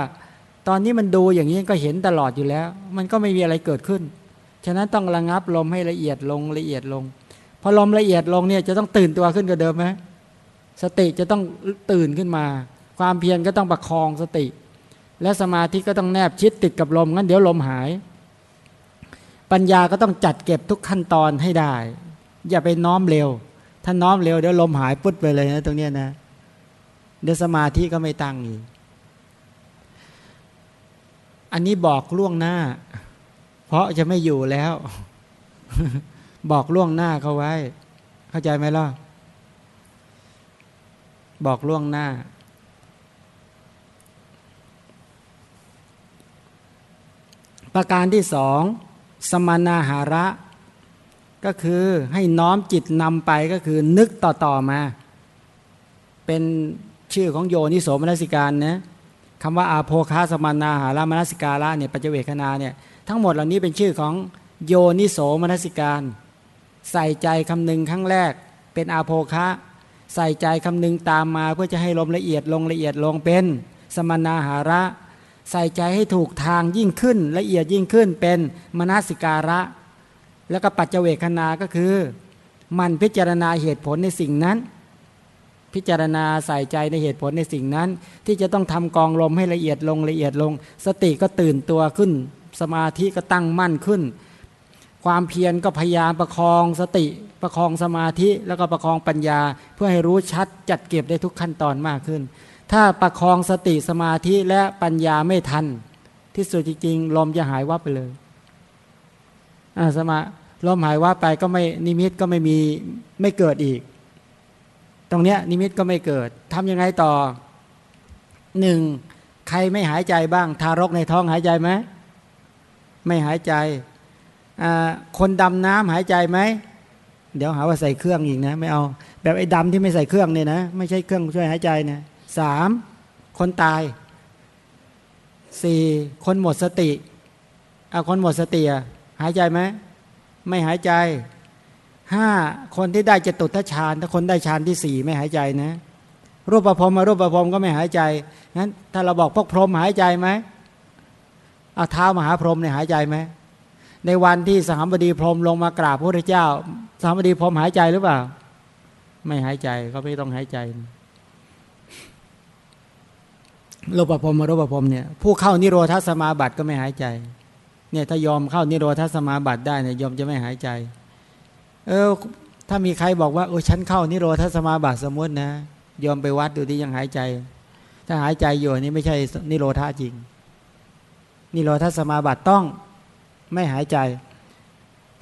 ตอนนี้มันดูอย่างนี้ก็เห็นตลอดอยู่แล้ว มันก็ไม่มีอะไรเกิดขึ้น ฉะนั้นต้องระงับลมให้ละเอียดลงละเอียดลง พอลมละเอียดลงเนี่ยจะต้องตื่นตัวขึ้นกว่าเดิมไหมสติจะต้องตื่นขึ้นมา ความเพียรก็ต้องประคองสติ และสมาธิก็ต้องแนบชิดติดกับลมงั้นเดี๋ยวลมหาย ปัญญาก็ต้องจัดเก็บทุกขั้นตอนให้ได้ อย่าไปน้อมเร็ว ถ้าน้อมเร็วเดี๋ยวลมหายปุ๊บไปเลยนะตรงนี้นะเดี๋ยวสมาธิก็ไม่ตั้งอีกอันนี้บอกล่วงหน้า เพราะจะไม่อยู่แล้ว บอกล่วงหน้าเขาไว้ เข้าใจไหมล่ะบอกล่วงหน้า ประการที่สอง สมานาหาระก็คือให้น้อมจิตนำไปก็คือนึกต่อๆมา เป็นชื่อของโยนิโสมนสิการนะคำว่าอาโภคาสมานาหารามนสิการะเนี่ยปัจเจเวคนาเนี่ยทั้งหมดเหล่านี้เป็นชื่อของโยนิโสมนสิการ ใส่ใจคำนึงครั้งแรก เป็นอาโภคะ ใส่ใจคำนึงตามมาเพื่อจะให้ลมละเอียดลงละเอียดลงเป็นสมานาหาระ ใส่ใจให้ถูกทางยิ่งขึ้น ละเอียดยิ่งขึ้นเป็นมนสิการะ แล้วก็ปัจเจเวคนาก็คือ มันพิจารณาเหตุผลในสิ่งนั้น พิจารณาใส่ใจในเหตุผลในสิ่งนั้น ที่จะต้องทำกองลมให้ละเอียดลงละเอียดลง สติก็ตื่นตัวขึ้น สมาธิก็ตั้งมั่นขึ้น ความเพียรก็พยายามประคองสติประคองสมาธิแล้วก็ประคองปัญญา เพื่อให้รู้ชัดจัดเก็บได้ทุกขั้นตอนมากขึ้น ถ้าประคองสติสมาธิและปัญญาไม่ทัน ที่สุดจริงๆลมจะหายวับไปเลยอ่าสมาลมหายวับไปก็ไม่นิมิตก็ไม่มีไม่เกิดอีก ตรงเนี้ยนิมิตก็ไม่เกิด ทํำยังไงต่อหนึ่งใครไม่หายใจบ้าง ทารกในท้องหายใจไหมไม่หายใจคนดำน้ำหายใจไหมเดี๋ยวหาว่าใส่เครื่องอีกนะ ไม่เอา แบบไอ้ดำที่ไม่ใส่เครื่องเนี่ยนะ ไม่ใช่เครื่องช่วยหายใจนะ สามคนตายสี่คนหมดสติเอาคนหมดสติหายใจไหมไม่หายใจห้าคนที่ได้จตุทัชฌานถ้าคนได้ฌานที่สี่ไม่หายใจนะ รูปประพรมมารูปประพรมก็ไม่หายใจงั้นถ้าเราบอกพวกพรหมหายใจไหมเอาเท้ามหาพรหมเนี่ยหายใจไหมในวันที่สามบดีพรหมลงมากราบพระพุทธเจ้า สามบดีพรหมหายใจหรือเปล่า ไม่หายใจก็ไม่ต้องหายใจ รูปประพรมมารูปประพรมเนี่ยผู้เข้านิโรธาสมาบัติก็ไม่หายใจ เนี่ยถ้ายอมเข้านิโรธาสมาบัติได้เนี่ยยอมจะไม่หายใจ เออถ้ามีใครบอกว่าโอ้ฉันเข้านิโรธาสมาบัติสมมตินะ ยอมไปวัดดูที่ยังหายใจ ถ้าหายใจอยู่นี่ไม่ใช่นิโรธาจริง นิโรธาสมาบัติต้องไม่หายใจ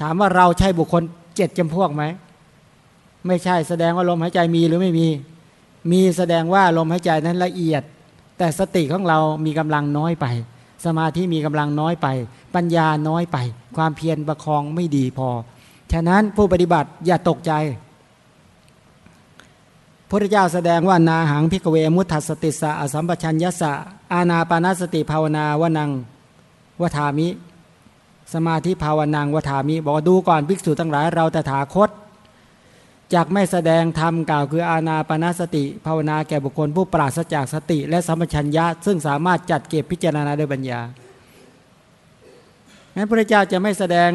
ถามว่าเราใช่บุคคลเจ็ดจำพวกไหมไม่ใช่แสดงว่าลมหายใจมีหรือไม่มี มีแสดงว่าลมหายใจนั้นละเอียด แต่สติของเรามีกำลังน้อยไป สมาธิมีกำลังน้อยไป ปัญญาน้อยไป ความเพียรประคองไม่ดีพอ ฉะนั้นผู้ปฏิบัติอย่าตกใจพระเจ้าแสดงว่านาหังพิกเวมุทัสติสะอสัมปชัญญสะ อาณาปานาสติภาวนาวนังวทามิ สมาธิภาวนังวทามิ บอกดูก่อนภิกษุทั้งหลายเราแต่ถาคต จากไม่แสดงธรรมกล่าวคืออาณาปณสติ ภาวนาแก่บุคคลผู้ปราศจากสติ และสัมปชัญญะ ซึ่งสามารถจัดเก็บพิจารณาด้วยปัญญางั้นพระเจ้าจะไม่แสดง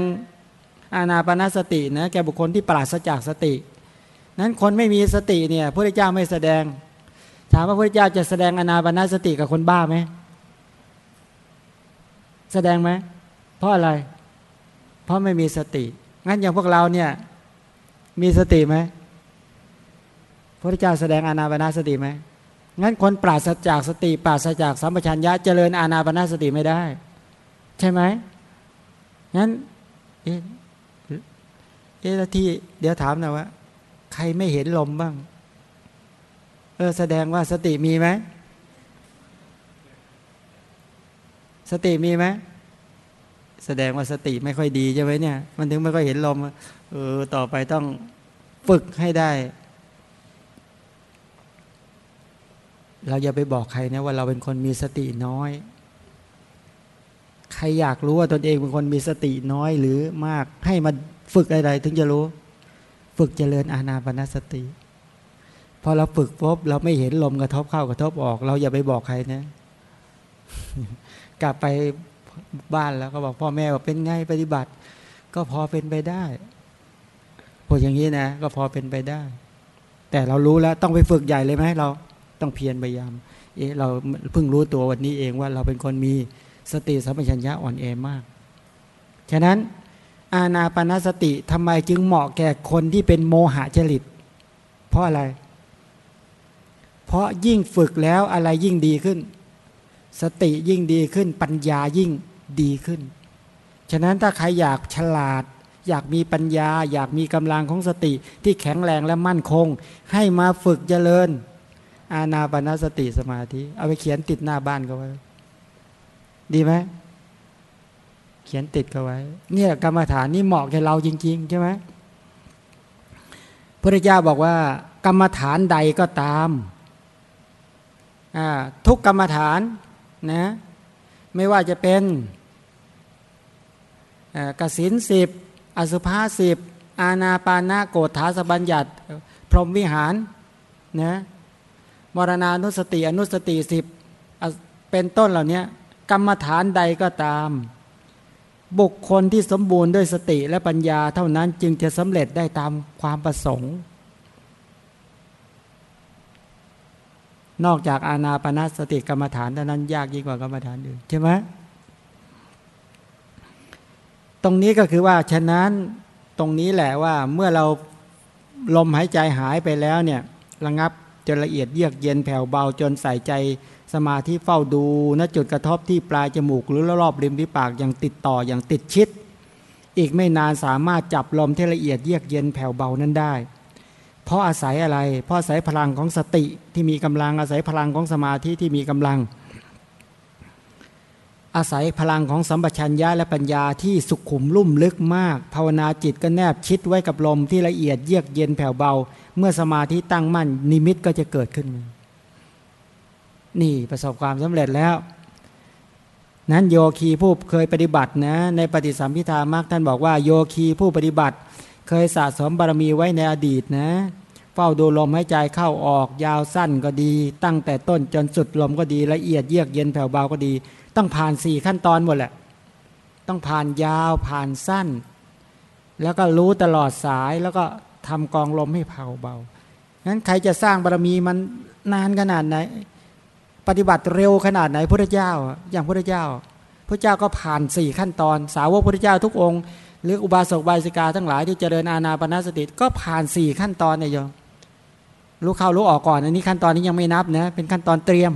อานาปนาสตินะแก่บุคคลที่ปราศจากสติ นั้นคนไม่มีสติเนี่ยพระเจ้าไม่แสดง ถามว่าพระเจ้าจะแสดงอานาปนาสติกับคนบ้าไหมแสดงไหมเพราะอะไร เพราะไม่มีสติ งั้นอย่างพวกเราเนี่ย มีสติไหมพระเจ้าแสดงอานาปนาสติไหมงั้นคนปราศจากสติปราศจากสัมปชัญญะเจริญอานาปนาสติไม่ได้ ใช่ไหมงั้นเอ๊ะที่เดี๋ยวถามนะว่า ใครไม่เห็นลมบ้าง เออแสดงว่าสติมีไหมสติมีไหมแสดงว่าสติไม่ค่อยดีใช่ไหมเนี่ย มันถึงไม่ค่อยเห็นลม เออต่อไปต้องฝึกให้ได้ เราอย่าไปบอกใครนะว่าเราเป็นคนมีสติน้อย ใครอยากรู้ว่าตนเองเป็นคนมีสติน้อยหรือมากให้มาฝึกอะไรถึงจะรู้ ฝึกเจริญอาณาปณสติพอเราฝึกปุ๊บเราไม่เห็นลมกระทบเข้ากระทบออก เราอย่าไปบอกใครนะ กลับไปบ้านแล้วก็บอกพ่อแม่ว่าเป็นไงปฏิบัติ ก็พอเป็นไปได้ พูดอย่างนี้นะ ก็พอเป็นไปได้ แต่เรารู้แล้วต้องไปฝึกใหญ่เลยไหมเราต้องเพียรพยายาม เอ๊ะเราเพิ่งรู้ตัววันนี้เองว่าเราเป็นคนมีสติสัมปชัญญะอ่อนแอมาก ฉะนั้น อาณาปณสติทำไมจึงเหมาะแก่คนที่เป็นโมหะจริต เพราะอะไร เพราะยิ่งฝึกแล้วอะไรยิ่งดีขึ้น สติยิ่งดีขึ้น ปัญญายิ่งดีขึ้น ฉะนั้นถ้าใครอยากฉลาด อยากมีปัญญา อยากมีกำลังของสติที่แข็งแรงและมั่นคง ให้มาฝึกเจริญ อาณาปณสติสมาธิ เอาไปเขียนติดหน้าบ้านเขาไว้ ดีไหมเขียนติดเขาไว้ เนี่ยกรรมฐานนี่เหมาะแก่เราจริง ๆ ใช่ไหมพระเจ้าบอกว่า กรรมฐานใดก็ตามทุกกรรมฐานนะไม่ว่าจะเป็นกสินสิบ อสุภาสิบอาณาปานาโกฏฐาสบัญญัติ พรหมวิหารนะมรณานุสติอนุสติสิบเป็นต้นเหล่านี้กรรมฐานใดก็ตาม บุคคลที่สมบูรณ์ด้วยสติและปัญญาเท่านั้นจึงจะสำเร็จได้ตามความประสงค์ นอกจากอาณาปณะสติกรรมฐานเท่านั้นยากยิ่งกว่ากรรมฐานอื่นใช่ไหม ตรงนี้ก็คือว่าฉะนั้นตรงนี้แหละว่าเมื่อเราลมหายใจหายไปแล้วเนี่ยระงับจนละเอียดเยือกเย็นแผ่วเบาจนใส่ใจสมาธิเฝ้าดูณจุดกระทบที่ปลายจมูก หรือรอบริมฝีปากอย่างติดต่ออย่างติดชิด อีกไม่นานสามารถจับลมที่ละเอียดเยือกเย็นแผ่วเบานั้นได้ เพราะอาศัยอะไร เพราะอาศัยพลังของสติที่มีกำลังอาศัยพลังของสมาธิที่มีกำลัง อาศัยพลังของสัมปชัญญะและปัญญาที่สุขุมลุ่มลึกมาก ภาวนาจิตก็แนบชิดไว้กับลมที่ละเอียดเยือกเย็นแผ่วเบา เมื่อสมาธิตั้งมั่น นิมิตก็จะเกิดขึ้น นี่ประสบความสำเร็จแล้ว นั้นโยคีผู้เคยปฏิบัตินะ ในปฏิสัมพิธามากท่านบอกว่าโยคีผู้ปฏิบัติ เคยสะสมบารมีไว้ในอดีตนะ เฝ้าดูลมหายใจเข้าออก ยาวสั้นก็ดี ตั้งแต่ต้นจนสุดลมก็ดีละเอียดเยือกเย็นแผ่วเบาก็ดี ต้องผ่านสี่ขั้นตอนหมดแหละ ต้องผ่านยาวผ่านสั้น แล้วก็รู้ตลอดสายแล้วก็ทำกองลมให้เผาเบางั้นใครจะสร้างบารมีมันนานขนาดไหน ปฏิบัติเร็วขนาดไหนพระเจ้า อย่างพระเจ้า พระเจ้าก็ผ่านสี่ขั้นตอน สาวกพระเจ้าทุกองค์หรืออุบาสกบาสิกาทั้งหลายที่เจริญอาณาปณสติก็ผ่านสี่ขั้นตอนเนี่ยโยม รู้เข้ารู้ออกก่อน อันนี้ขั้นตอนนี้ยังไม่นับนะเป็นขั้นตอนเตรียม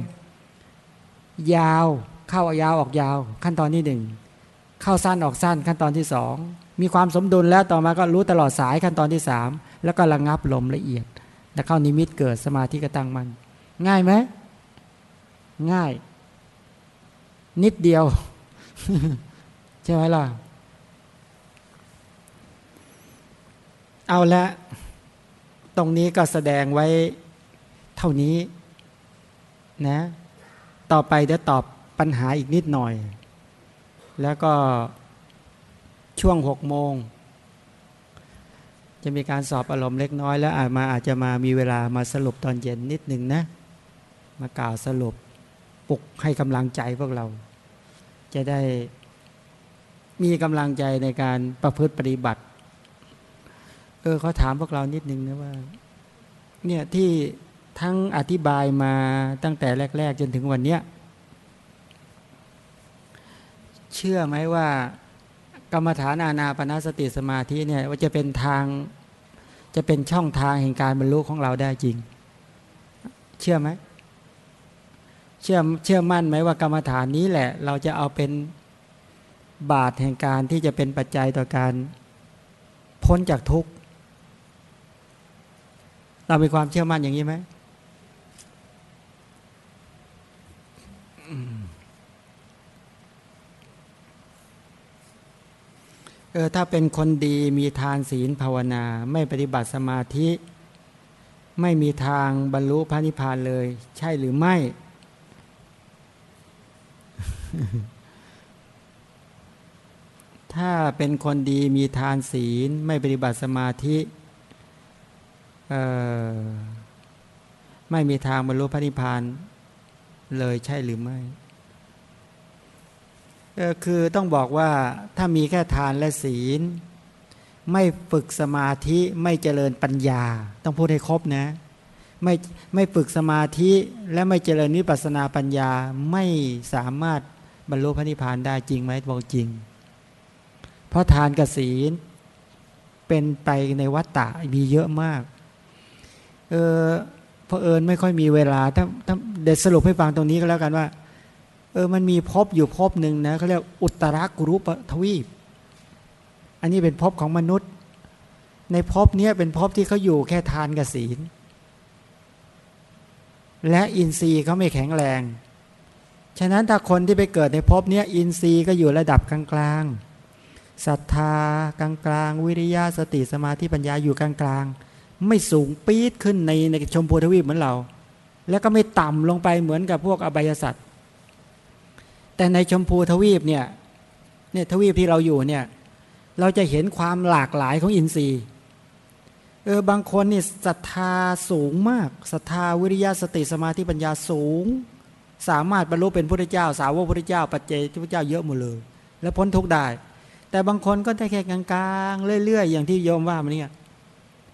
ยาวเข้ายาวออกยาว ขั้นตอนที่หนึ่งเข้าสั้นออกสั้นขั้นตอนที่สองมีความสมดุลแล้วต่อมาก็รู้ตลอดสายขั้นตอนที่สามแล้วก็ระงับลมละเอียด แล้วเข้านิมิตเกิดสมาธิกระตังมัน ง่ายไหมง่าย นิดเดียว ใช่ไหมล่ะ เอาละ ตรงนี้ก็แสดงไว้เท่านี้นะ ต่อไปเดี๋ยวตอบปัญหาอีกนิดหน่อย แล้วก็ช่วงหกโมง จะมีการสอบอารมณ์เล็กน้อย แล้วอาจมาอาจจะมามีเวลามาสรุปตอนเย็นนิดหนึ่งนะ มากล่าวสรุปปลุกให้กำลังใจพวกเรา จะได้มีกำลังใจในการประพฤติปฏิบัติ เออเขาถามพวกเรานิดนึงนะว่า เนี่ยที่ทั้งอธิบายมาตั้งแต่แรก ๆ จนถึงวันเนี้ยเชื่อไหมว่ากรรมฐานอานาปนาสติสมาธิเนี่ยว่าจะเป็นทางจะเป็นช่องทางแห่งการบรรลุของเราได้จริง เชื่อไหมเชื่อเชื่อมั่นไหมว่ากรรมฐานนี้แหละ เราจะเอาเป็นบาตแห่งการที่จะเป็นปัจจัยต่อการพ้นจากทุกข์ เรามีความเชื่อมั่นอย่างนี้ไหมเออถ้าเป็นคนดีมีทานศีลภาวนา ไม่ปฏิบัติสมาธิ ไม่มีทางบรรลุพระนิพพานเลย ใช่หรือไม่ ถ้าเป็นคนดีมีทานศีล ไม่ปฏิบัติสมาธิ ไม่มีทางบรรลุพระนิพพานเลยใช่หรือไม่คือต้องบอกว่าถ้ามีแค่ทานและศีล ไม่ฝึกสมาธิไม่เจริญปัญญา ต้องพูดให้ครบนะไม่ไม่ฝึกสมาธิและไม่เจริญนิพพานาปัญญาไม่สามารถบรรลุพระนิพพานได้จริงไหมบอกจริง เพราะทานกับศีลเป็นไปในวัฏฏะมีเยอะมาก เออพอเอิญไม่ค่อยมีเวลาถ้าถ้าเด็ดสรุปให้ฟังตรงนี้ก็แล้วกันว่า เออมันมีภพอยู่ภพหนึ่งนะเขาเรียกอุตรากุรุปทวีป อันนี้เป็นภพของมนุษย์ ในภพนี้เป็นภพที่เขาอยู่แค่ทานกับศีล และอินทรีย์เขาไม่แข็งแรง ฉะนั้นถ้าคนที่ไปเกิดในภพนี้อินทรีย์ก็อยู่ระดับกลางๆศรัทธากลางๆ วิริยะสติสมาธิปัญญาอยู่กลางๆ ไม่สูงปี๊ดขึ้นในในชมพูทวีปเหมือนเรา แล้วก็ไม่ต่ำลงไปเหมือนกับพวกอบายสัตว์แต่ในชมพูทวีปเนี่ยเนี่ยทวีปที่เราอยู่เนี่ยเราจะเห็นความหลากหลายของอินทรีย์เออบางคนนี่ศรัทธาสูงมากศรัทธาวิริยะสติสมาธิปัญญาสูง สามารถบรรลุเป็นพระเจ้า สาวกพระเจ้า ปัจเจกพระเจ้าเยอะหมดเลย แล้วพ้นทุกได้ แต่บางคนก็ได้แค่กลางๆเรื่อยๆอย่างที่โยมว่ามันเนี่ย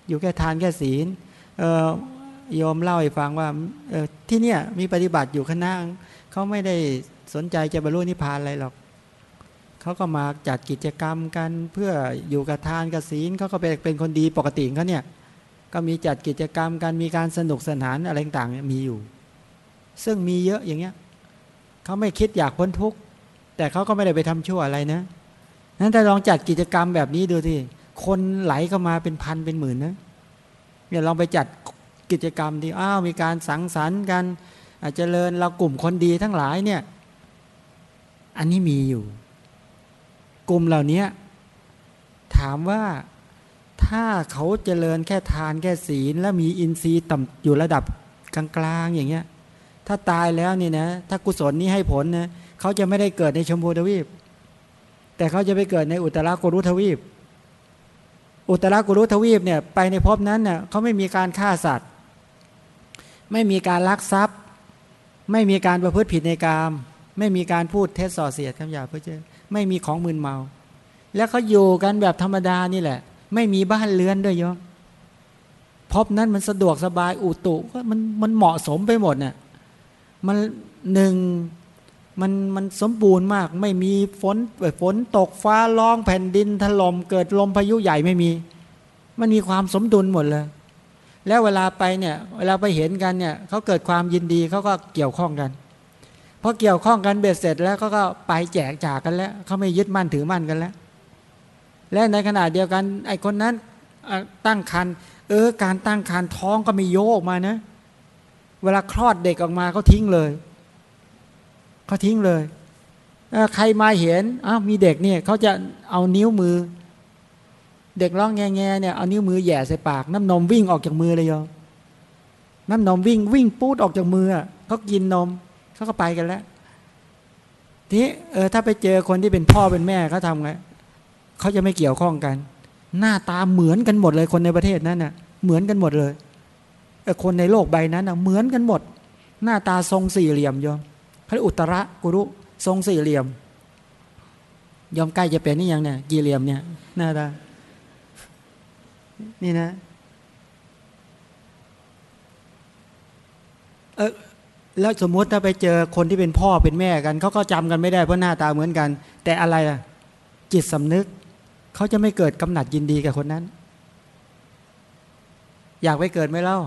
อยู่แค่ทานแค่ศีลเออโยมเล่าให้ฟังว่าเออที่เนี่ยมีปฏิบัติอยู่คณะเขาไม่ได้สนใจจะบรรลุนิพพานอะไรหรอกเขาก็มาจัดกิจกรรมกันเพื่ออยู่กับทานกับศีลเขาก็เป็นเป็นคนดีปกติเขาเนี่ยก็มีจัดกิจกรรมกันมีการสนุกสนานอะไรต่างๆมีอยู่ ซึ่งมีเยอะอย่างเงี้ยเขาไม่คิดอยากพ้นทุกข์แต่เขาก็ไม่ได้ไปทำชั่วอะไรนะนั้นถ้าลองจัดกิจกรรมแบบนี้ดูที่ คนไหลเข้ามาเป็นพันเป็นหมื่นนะเนี่ยลองไปจัดกิจกรรมที่อ้าวมีการสังสรรค์กันอาจจะเจริญเรากลุ่มคนดีทั้งหลายเนี่ย อันนี้มีอยู่ กลุ่มเหล่านี้ถามว่าถ้าเขาเจริญแค่ทานแค่ศีล แล้วมีอินทรีย์ต่ำอยู่ระดับกลางๆอย่างเงี้ย ถ้าตายแล้วนี่นะ ถ้ากุศลนี้ให้ผลนะเขาจะไม่ได้เกิดในชมพูทวีป แต่เขาจะไปเกิดในอุตรากุรุทวีป อุตรากุรุทวีปเนี่ยไปในภพนั้นเน่ยเขาไม่มีการฆ่าสัตว์ ไม่มีการลักทรัพย์ ไม่มีการประพฤติผิดในกาม ไม่มีการพูดเท็จส่อเสียดคำหยาเพื่อเจอไม่มีของมึนเมา แล้วเขาอยู่กันแบบธรรมดานี่แหละ ไม่มีบ้านเรือนด้วยโยมพบนั้นมันสะดวกสบายอุตุก็มันมันเหมาะสมไปหมดเนี่ยมันหนึ่ง มันมันสมบูรณ์มาก ไม่มีฝนฝนตกฟ้าร้องแผ่นดินถล่มเกิดลมพายุใหญ่ไม่มี มันมีความสมดุลหมดเลย แล้วเวลาไปเนี่ย เวลาไปเห็นกันเนี่ยเขาเกิดความยินดีเขาก็เกี่ยวข้องกันพอเกี่ยวข้องกันเบ็ดเสร็จแล้วก็ก็ไปแจกจากกันแล้วเขาไม่ยึดมั่นถือมั่นกันแล้ว และในขณะเดียวกัน ไอ้คนนั้นตั้งคันเออการตั้งคันท้องก็มีโยกมานะ เวลาคลอดเด็กออกมาเขาทิ้งเลย เขาทิ้งเลยใครมาเห็นอ้าวมีเด็กเนี่ยเขาจะเอานิ้วมือ เด็กร้องแงๆเนี่ยเอานิ้วมือแย่ใส่ปาก น้ำนมวิ่งออกจากมือเลยโยน้ำนมวิ่งวิ่งปูดออกจากมือเขากินนมเขาก็ไปกันแล้วทีเออถ้าไปเจอคนที่เป็นพ่อเป็นแม่เขาทำไงเขาจะไม่เกี่ยวข้องกัน หน้าตาเหมือนกันหมดเลยคนในประเทศนั้นน่ะ เหมือนกันหมดเลยเออคนในโลกใบนั้นน่ะเหมือนกันหมด หน้าตาทรงสี่เหลี่ยมยอม เขาเรียกอุตระกุรุทรงสี่เหลี่ยม ยอมใกล้จะเป็นนี่ยังเนี่ยกี่เหลี่ยมเนี่ยหน้าตานี่นะเออแล้วสมมติถ้าไปเจอคนที่เป็นพ่อเป็นแม่กันเขาก็จำกันไม่ได้เพราะหน้าตาเหมือนกัน แต่อะไรล่ะ จิตสำนึกเขาจะไม่เกิดกำหนัดยินดีกับคนนั้น อยากไปเกิดไหมเล่า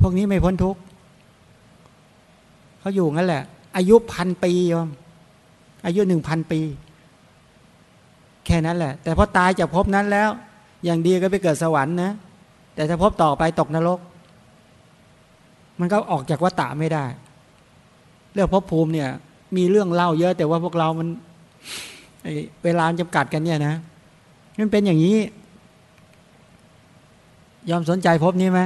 พวกนี้ไม่พ้นทุกข์ เขาอยู่งั้นแหละ อายุพันปียอมอายุหนึ่งพันปี แค่นั้นแหละ แต่พอตายจากภพนั้นแล้ว อย่างดีก็ไปเกิดสวรรค์นะ แต่ถ้าพบต่อไปตกนรก มันก็ออกจากวัฏฏะไม่ได้ เรื่องภพภูมิเนี่ย มีเรื่องเล่าเยอะ แต่ว่าพวกเรามันเวลาจำกัดกันเนี่ยนะมันเป็นอย่างนี้ ยอมสนใจพบนี้ไหม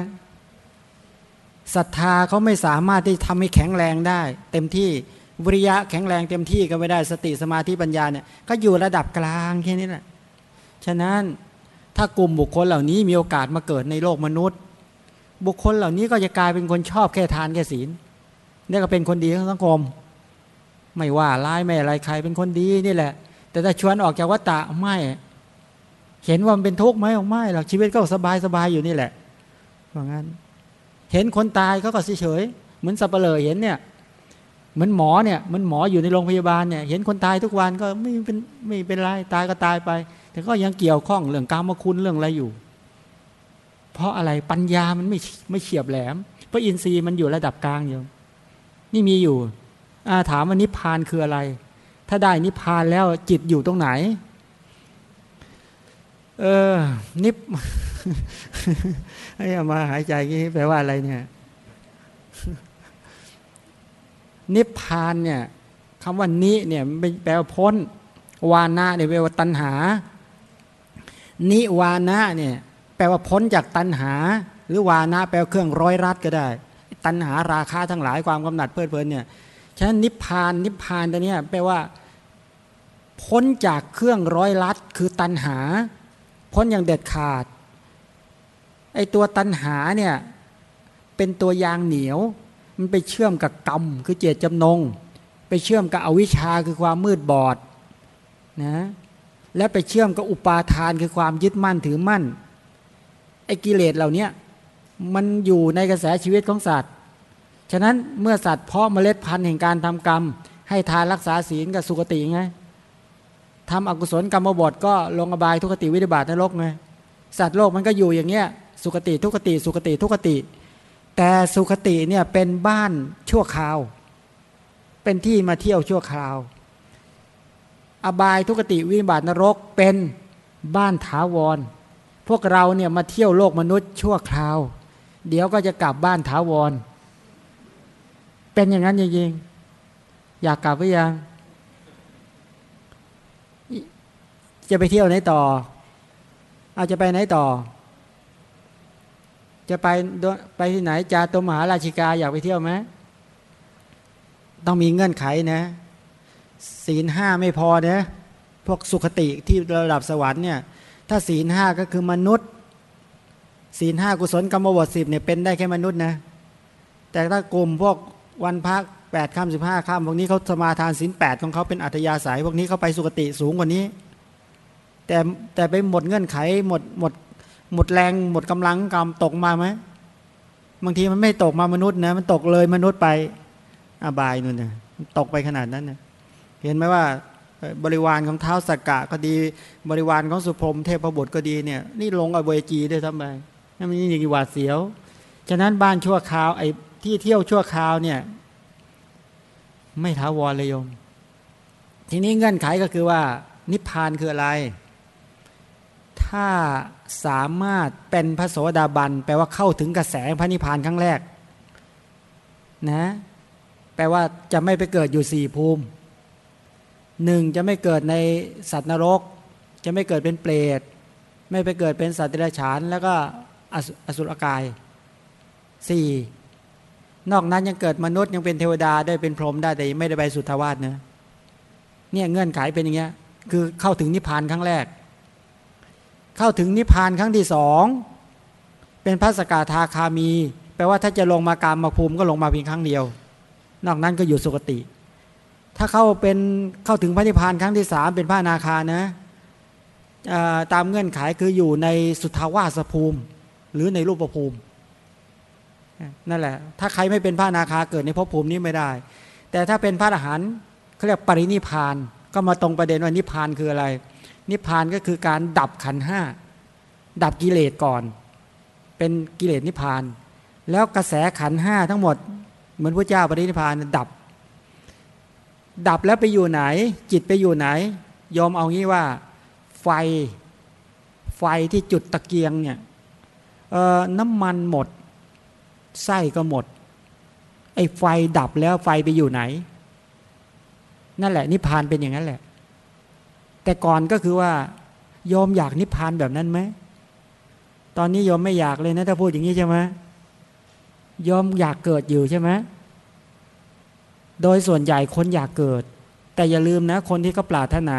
ศรัทธาเขาไม่สามารถที่ทำให้แข็งแรงได้ เต็มที่วิริยะแข็งแรงเต็มที่ก็ไม่ได้สติสมาธิปัญญาเนี่ยก็อยู่ระดับกลางแค่นี้แหละฉะนั้นถ้ากลุ่มบุคคลเหล่านี้มีโอกาสมาเกิดในโลกมนุษย์ บุคคลเหล่านี้ก็จะกลายเป็นคนชอบแค่ทานแค่ศีลนี่ก็เป็นคนดีของสังคม ไม่ว่าร้ายไม่อะไรใครเป็นคนดีนี่แหละ แต่ถ้าชวนออกจากวัฏฏะไม่ เห็นว่ามันเป็นทุกข์ไหมไม่หรอกชีวิตก็สบายสบายอยู่นี่แหละเพราะงั้น เห็นคนตายเขาก็เฉยเหมือนสับเปลอเห็นเนี่ยเหมือนหมอเนี่ยมันหมออยู่ในโรงพยาบาลเนี่ยเห็นคนตายทุกวันก็ไม่เป็นไม่เป็นไรตายก็ตายไป แต่ก็ยังเกี่ยวข้องเรื่องกรรมคุณเรื่องอะไรอยู่ เพราะอะไรปัญญามันไม่ไม่เฉียบแหลม เพราะอินทรีย์มันอยู่ระดับกลางอยู่นี่มีอยู่อาถามว่านิพพานคืออะไร ถ้าได้นิพพานแล้วจิตอยู่ตรงไหน เออนิพ ให้มาหายใจงี้แปลว่าอะไรเนี่ย นิพพานเนี่ยคำว่านิเนี่ยแปลว่าพ้น วานะเนี่ยแปลว่าตัณหา นิวานะเนี่ย แปลว่าพ้นจากตัณหา หรือวานะแปลว่าเครื่องร้อยรัดก็ได้ ตัณหาราคาทั้งหลายความกำหนัดเพลิดเพลินเนี่ยฉะนั้นนิพพานนิพพานตัวเนี้ยแปลว่าพ้นจากเครื่องร้อยรัดคือตัณหา พ้นอย่างเด็ดขาด ไอตัวตัณหาเนี่ยเป็นตัวยางเหนียว มันไปเชื่อมกับกรรมคือเจตจำนง ไปเชื่อมกับอวิชชาคือความมืดบอดนะและไปเชื่อมกับอุปาทานคือความยึดมั่นถือมั่นไอ้กิเลสเหล่านี้มันอยู่ในกระแสชีวิตของสัตว์ ฉะนั้นเมื่อสัตว์เพาะเมล็ดพันธุ์แห่งการทำกรรม ให้ทานรักษาศีลกับสุคติไงทำอกุศลกรรมบทก็ลงอบายทุกติวิบัตินรกไงสัตว์โลกมันก็อยู่อย่างเงี้ย สุคติทุกติ สุคติทุกติ แต่สุขติเนี่ยเป็นบ้านชั่วคราว เป็นที่มาเที่ยวชั่วคราว อบายทุกติวิบัตินรกเป็นบ้านถาวร พวกเราเนี่ยมาเที่ยวโลกมนุษย์ชั่วคราว เดี๋ยวก็จะกลับบ้านถาวร เป็นอย่างนั้นจริงๆอยากกลับหรือยังจะไปเที่ยวไหนต่ออาจจะไปไหนต่อ จะไปไปที่ไหนจาตุมหาราชิกาอยากไปเที่ยวไหมต้องมีเงื่อนไขนะ ศีลห้าไม่พอเนะพวกสุขติที่ระดับสวรรค์เนี่ยถ้าศีลห้าก็คือมนุษย์ ศีลห้ากุศลกรรมบทสิบเนี่ยเป็นได้แค่มนุษย์นะ แต่ถ้ากลุ่มพวกวันพักแปดข้ามสิบห้าข้ามพวกนี้เขาสมาทานศีลแปดของเขาเป็นอัธยาศัยพวกนี้เขาไปสุขติสูงกว่านี้ แต่แต่ไปหมดเงื่อนไขหมดหมด หมดแรงหมดกำลังกรรมตกมาไหมบางทีมันไม่ตกมามนุษย์นะมันตกเลยมนุษย์ไปอาบายนู่นนะตกไปขนาดนั้นนะเห็นไหมว่าบริวารของเท้าสักกะก็ดี บริวารของสุพรมเทพบุตรก็ดีเนี่ยนี่ลงอเวจีได้ทำไมนั่นมันยิ่งหวาดเสียว ฉะนั้นบ้านชั่วคราวไอ้ที่เที่ยวชั่วคราวเนี่ยไม่ท้าวรเลยโยม ทีนี้เงื่อนไขก็คือว่า นิพพานคืออะไร ถ้าสามารถเป็นพระโสดาบัน แปลว่าเข้าถึงกระแสพระนิพพานครั้งแรกนะแปลว่าจะไม่ไปเกิดอยู่สี่ภูมิหนึ่งจะไม่เกิดในสัตว์นรก จะไม่เกิดเป็นเปรตไม่ไปเกิดเป็นสัตว์เดรัจฉาน แล้วก็อสุรกายสี่นอกนั้นยังเกิดมนุษย์ยังเป็นเทวดาได้เป็นพรหมได้แต่ไม่ได้ไปสุทธาวาสเนะเนี่ยเงื่อนไขเป็นอย่างเงี้ยคือเข้าถึงนิพพานครั้งแรก เข้าถึงนิพพานครั้งที่สองเป็นพระสกทาคามี แปลว่าถ้าจะลงมากามมาภูมิก็ลงมาเพียงครั้งเดียว นอกนั้นก็อยู่สุคติ ถ้าเข้าเป็นเข้าถึงพระนิพพานครั้งที่สามเป็นพระนาคานะตามเงื่อนไขคืออยู่ในสุทธาวาสภูมิ หรือในรูปภูมินั่นแหละ ถ้าใครไม่เป็นพระนาคาเกิดในภพภูมินี้ไม่ได้ แต่ถ้าเป็นพระอรหันต์เขาเรียกปรินิพาน ก็มาตรงประเด็นว่านิพานคืออะไร นิพพานก็คือการดับขันห้าดับกิเลสก่อน เป็นกิเลสนิพพาน แล้วกระแสขันห้าทั้งหมด เหมือนพระเจ้าปรินิพพานดับ ดับแล้วไปอยู่ไหน จิตไปอยู่ไหนยอมเอางี้ว่า ไฟไฟที่จุดตะเกียงเนี่ยน้ำมันหมดไส้ก็หมด ไอ้ไฟดับแล้วไฟไปอยู่ไหน นั่นแหละนิพพานเป็นอย่างนั้นแหละ แต่ก่อนก็คือว่าโยมอยากนิพพานแบบนั้นไหม ตอนนี้โยมไม่อยากเลยนะ ถ้าพูดอย่างนี้ใช่ไหมโยมอยากเกิดอยู่ใช่ไหมโดยส่วนใหญ่คนอยากเกิด แต่อย่าลืมนะ คนที่เขาปรารถนา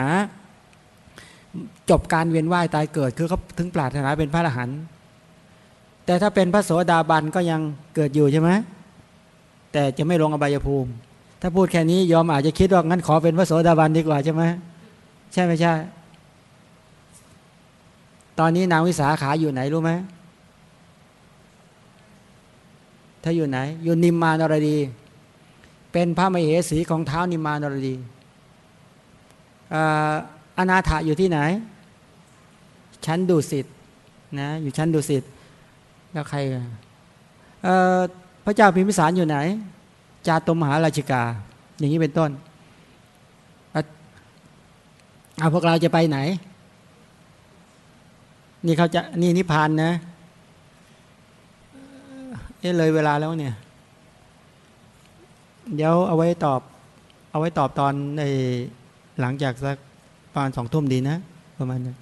จบการเวียนว่ายตายเกิด คือเขาถึงปรารถนาเป็นพระอรหันต์แต่ถ้าเป็นพระโสดาบันก็ยังเกิดอยู่ใช่ไหมแต่จะไม่ลงอบายภูมิ ถ้าพูดแค่นี้ยอมอาจจะคิดว่างั้นขอเป็นพระโสดาบันดีกว่าใช่ไหม ใช่ไม่ใช่ ตอนนี้นางวิสาขาอยู่ไหนรู้ไหมถ้าอยู่ไหน อยู่นิมมานรดี เป็นพระมเหสีของเท้านิมมานรดีอนาถาอยู่ที่ไหน ชั้นดุสิตนะอยู่ชั้นดุสิตแล้วใครพระเจ้าพิมพิสารอยู่ไหน จาตุมหาราชิกา อย่างนี้เป็นต้น เอาพวกเราจะไปไหน นี่เขาจะนี่นิพพานนะเอ๊ะเลยเวลาแล้วเนี่ย เดี๋ยวเอาไว้ตอบ เอาไว้ตอบตอนในหลังจากสักประมาณสองทุ่มดีนะ ประมาณนั้น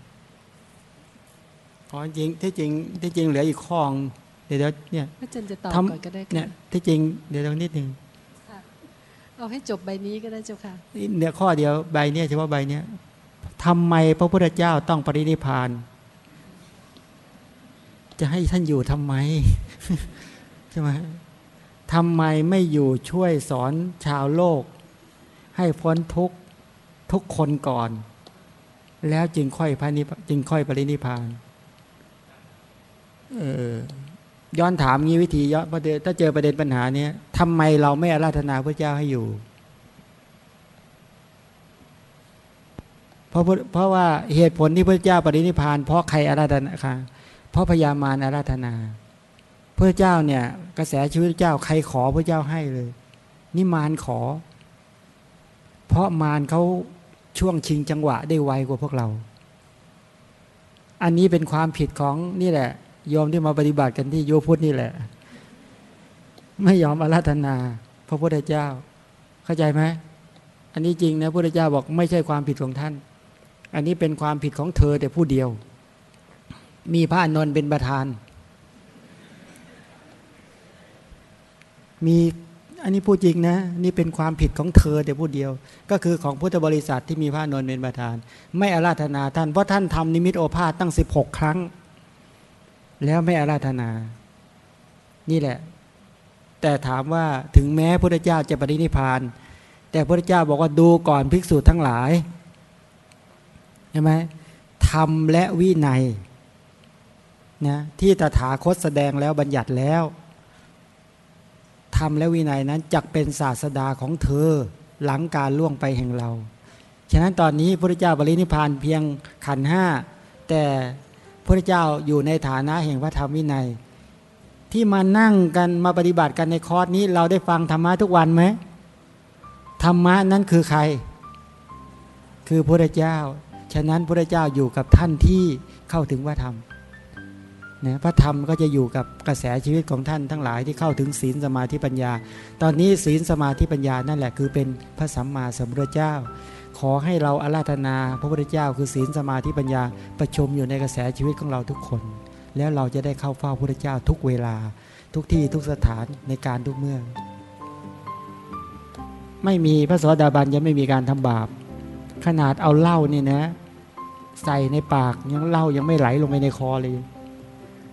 อ๋อจริงที่จริงที่จริงเหลืออีกข้องเดี๋ยวเนี่ยอาจารย์จะตอบก่อนก็ได้เนี่ยที่จริงเดี๋ยวนิดหนึ่งเอาให้จบใบนี้ก็ได้เจ้าค่ะเนี่ยข้อเดียวใบเนี้ยเฉพาะใบเนี้ย ทำไมพระพุทธเจ้าต้องปรินิพาน จะให้ท่านอยู่ทำไมใช่ไหมทำไมไม่อยู่ช่วยสอนชาวโลก ให้พ้นทุกทุกคนก่อน แล้วจึงค่อยพระนิจึงค่อยปรินิพานเออย้อนถามงี้วิธีย้อนประเดี๋ยวถ้าเจอประเด็นปัญหาเนี้ยทำไมเราไม่อาราธนาพระเจ้าให้อยู่ เพ ราะเพราะว่าเหตุผลที่พระเจ้าปรินิพาน เพราะใครอาราธนาค่ะเพราะพญามารอาราธนาพระเจ้าเนี่ย กระแสชีวิตเจ้าใครขอพระเจ้าให้เลย นี่มารขอ เพราะมารเขาช่วงชิงจังหวะได้ไวกว่าพวกเรา อันนี้เป็นความผิดของนี่แหละยอมที่มาปฏิบัติกันที่โยพุทธนี่แหละ ไม่ยอมอาราธนา พระพุทธเจ้า เข้าใจไหมอันนี้จริงนะพระพุทธเจ้าบอกไม่ใช่ความผิดของท่าน อันนี้เป็นความผิดของเธอแต่ผู้เดียว มีพระอนนท์เป็นประธาน มีอันนี้พูดจริงนะ นี่เป็นความผิดของเธอแต่ผู้เดียว ก็คือของพุทธบริษัทที่มีพระนนท์เป็นประธาน ไม่อาราธนาท่านเพราะท่านทำนิมิตโอภาษตั้งสิบหกครั้ง แล้วไม่อาราธนา นี่แหละ แต่ถามว่าถึงแม้พระเจ้าจะปรินิพาน แต่พระเจ้าบอกว่าดูก่อนภิกษุทั้งหลาย ช่ไหมธรรมและวินัยนะที่ตถาคตแสดงแล้วบัญญัติแล้วธรรมและวินัยนั้นจักเป็นศาสดาของเธอหลังการล่วงไปแห่งเรา ฉะนั้นตอนนี้พระเจ้าบริณิพานเพียงขันห้าแต่พระเจ้าอยู่ในฐานะแห่งพระธรรมวินัย ที่มานั่งกันมาปฏิบัติกันในคอร์สนี้เราได้ฟังธรรมะทุกวันไหมธรรมะนั้นคือใคร คือพระเจ้า ฉะนั้นพระเจ้าอยู่กับท่านที่เข้าถึงพระธรรมนะพระธรรมก็จะอยู่กับกระแสชีวิตของท่านทั้งหลายที่เข้าถึงศีลสมาธิปัญญา ตอนนี้ศีลสมาธิปัญญานั่นแหละคือเป็นพระสัมมาสัมพุทธเจ้า ขอให้เราอาราธนาพระพุทธเจ้า คือศีลสมาธิปัญญาประชุมอยู่ในกระแสชีวิตของเราทุกคน แล้วเราจะได้เข้าเฝ้าพระพุทธเจ้าทุกเวลา ทุกที่ทุกสถานในการทุกเมื่อ ไม่มีพระสวสดาบันยังไม่มีการทำบาป ขนาดเอาเหล้านี่นะ ใส่ในปากยังเหล้ายังไม่ไหลลงไปในคอเลย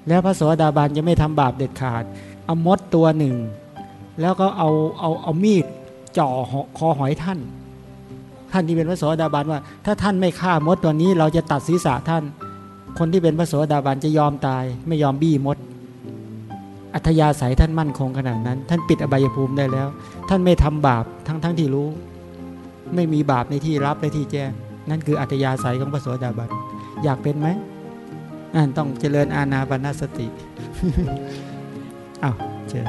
แล้วพระสวสดาบันยังไม่ทำบาปเด็ดขาด เอามดตัวหนึ่ง แล้วก็เอาเอาเอามีดจ่อคอหอยท่าน ท่านที่เป็นพระโสดาบันว่า ถ้าท่านไม่ฆ่ามดตัวนี้ เราจะตัดศีรษะท่าน คนที่เป็นพระโสดาบันจะยอมตาย ไม่ยอมบี้มดอัธยาศัยท่านมั่นคงขนาดนั้น ท่านปิดอบายภูมิได้แล้ว ท่านไม่ทำบาปทั้งทั้งที่รู้ ไม่มีบาปในที่รับในที่แจ้ง นั่นคืออัธยาศัยของพระโสดาบัน อยากเป็นไหมอ่านต้องเจริญอาณาปณสติอ้าวเชิญ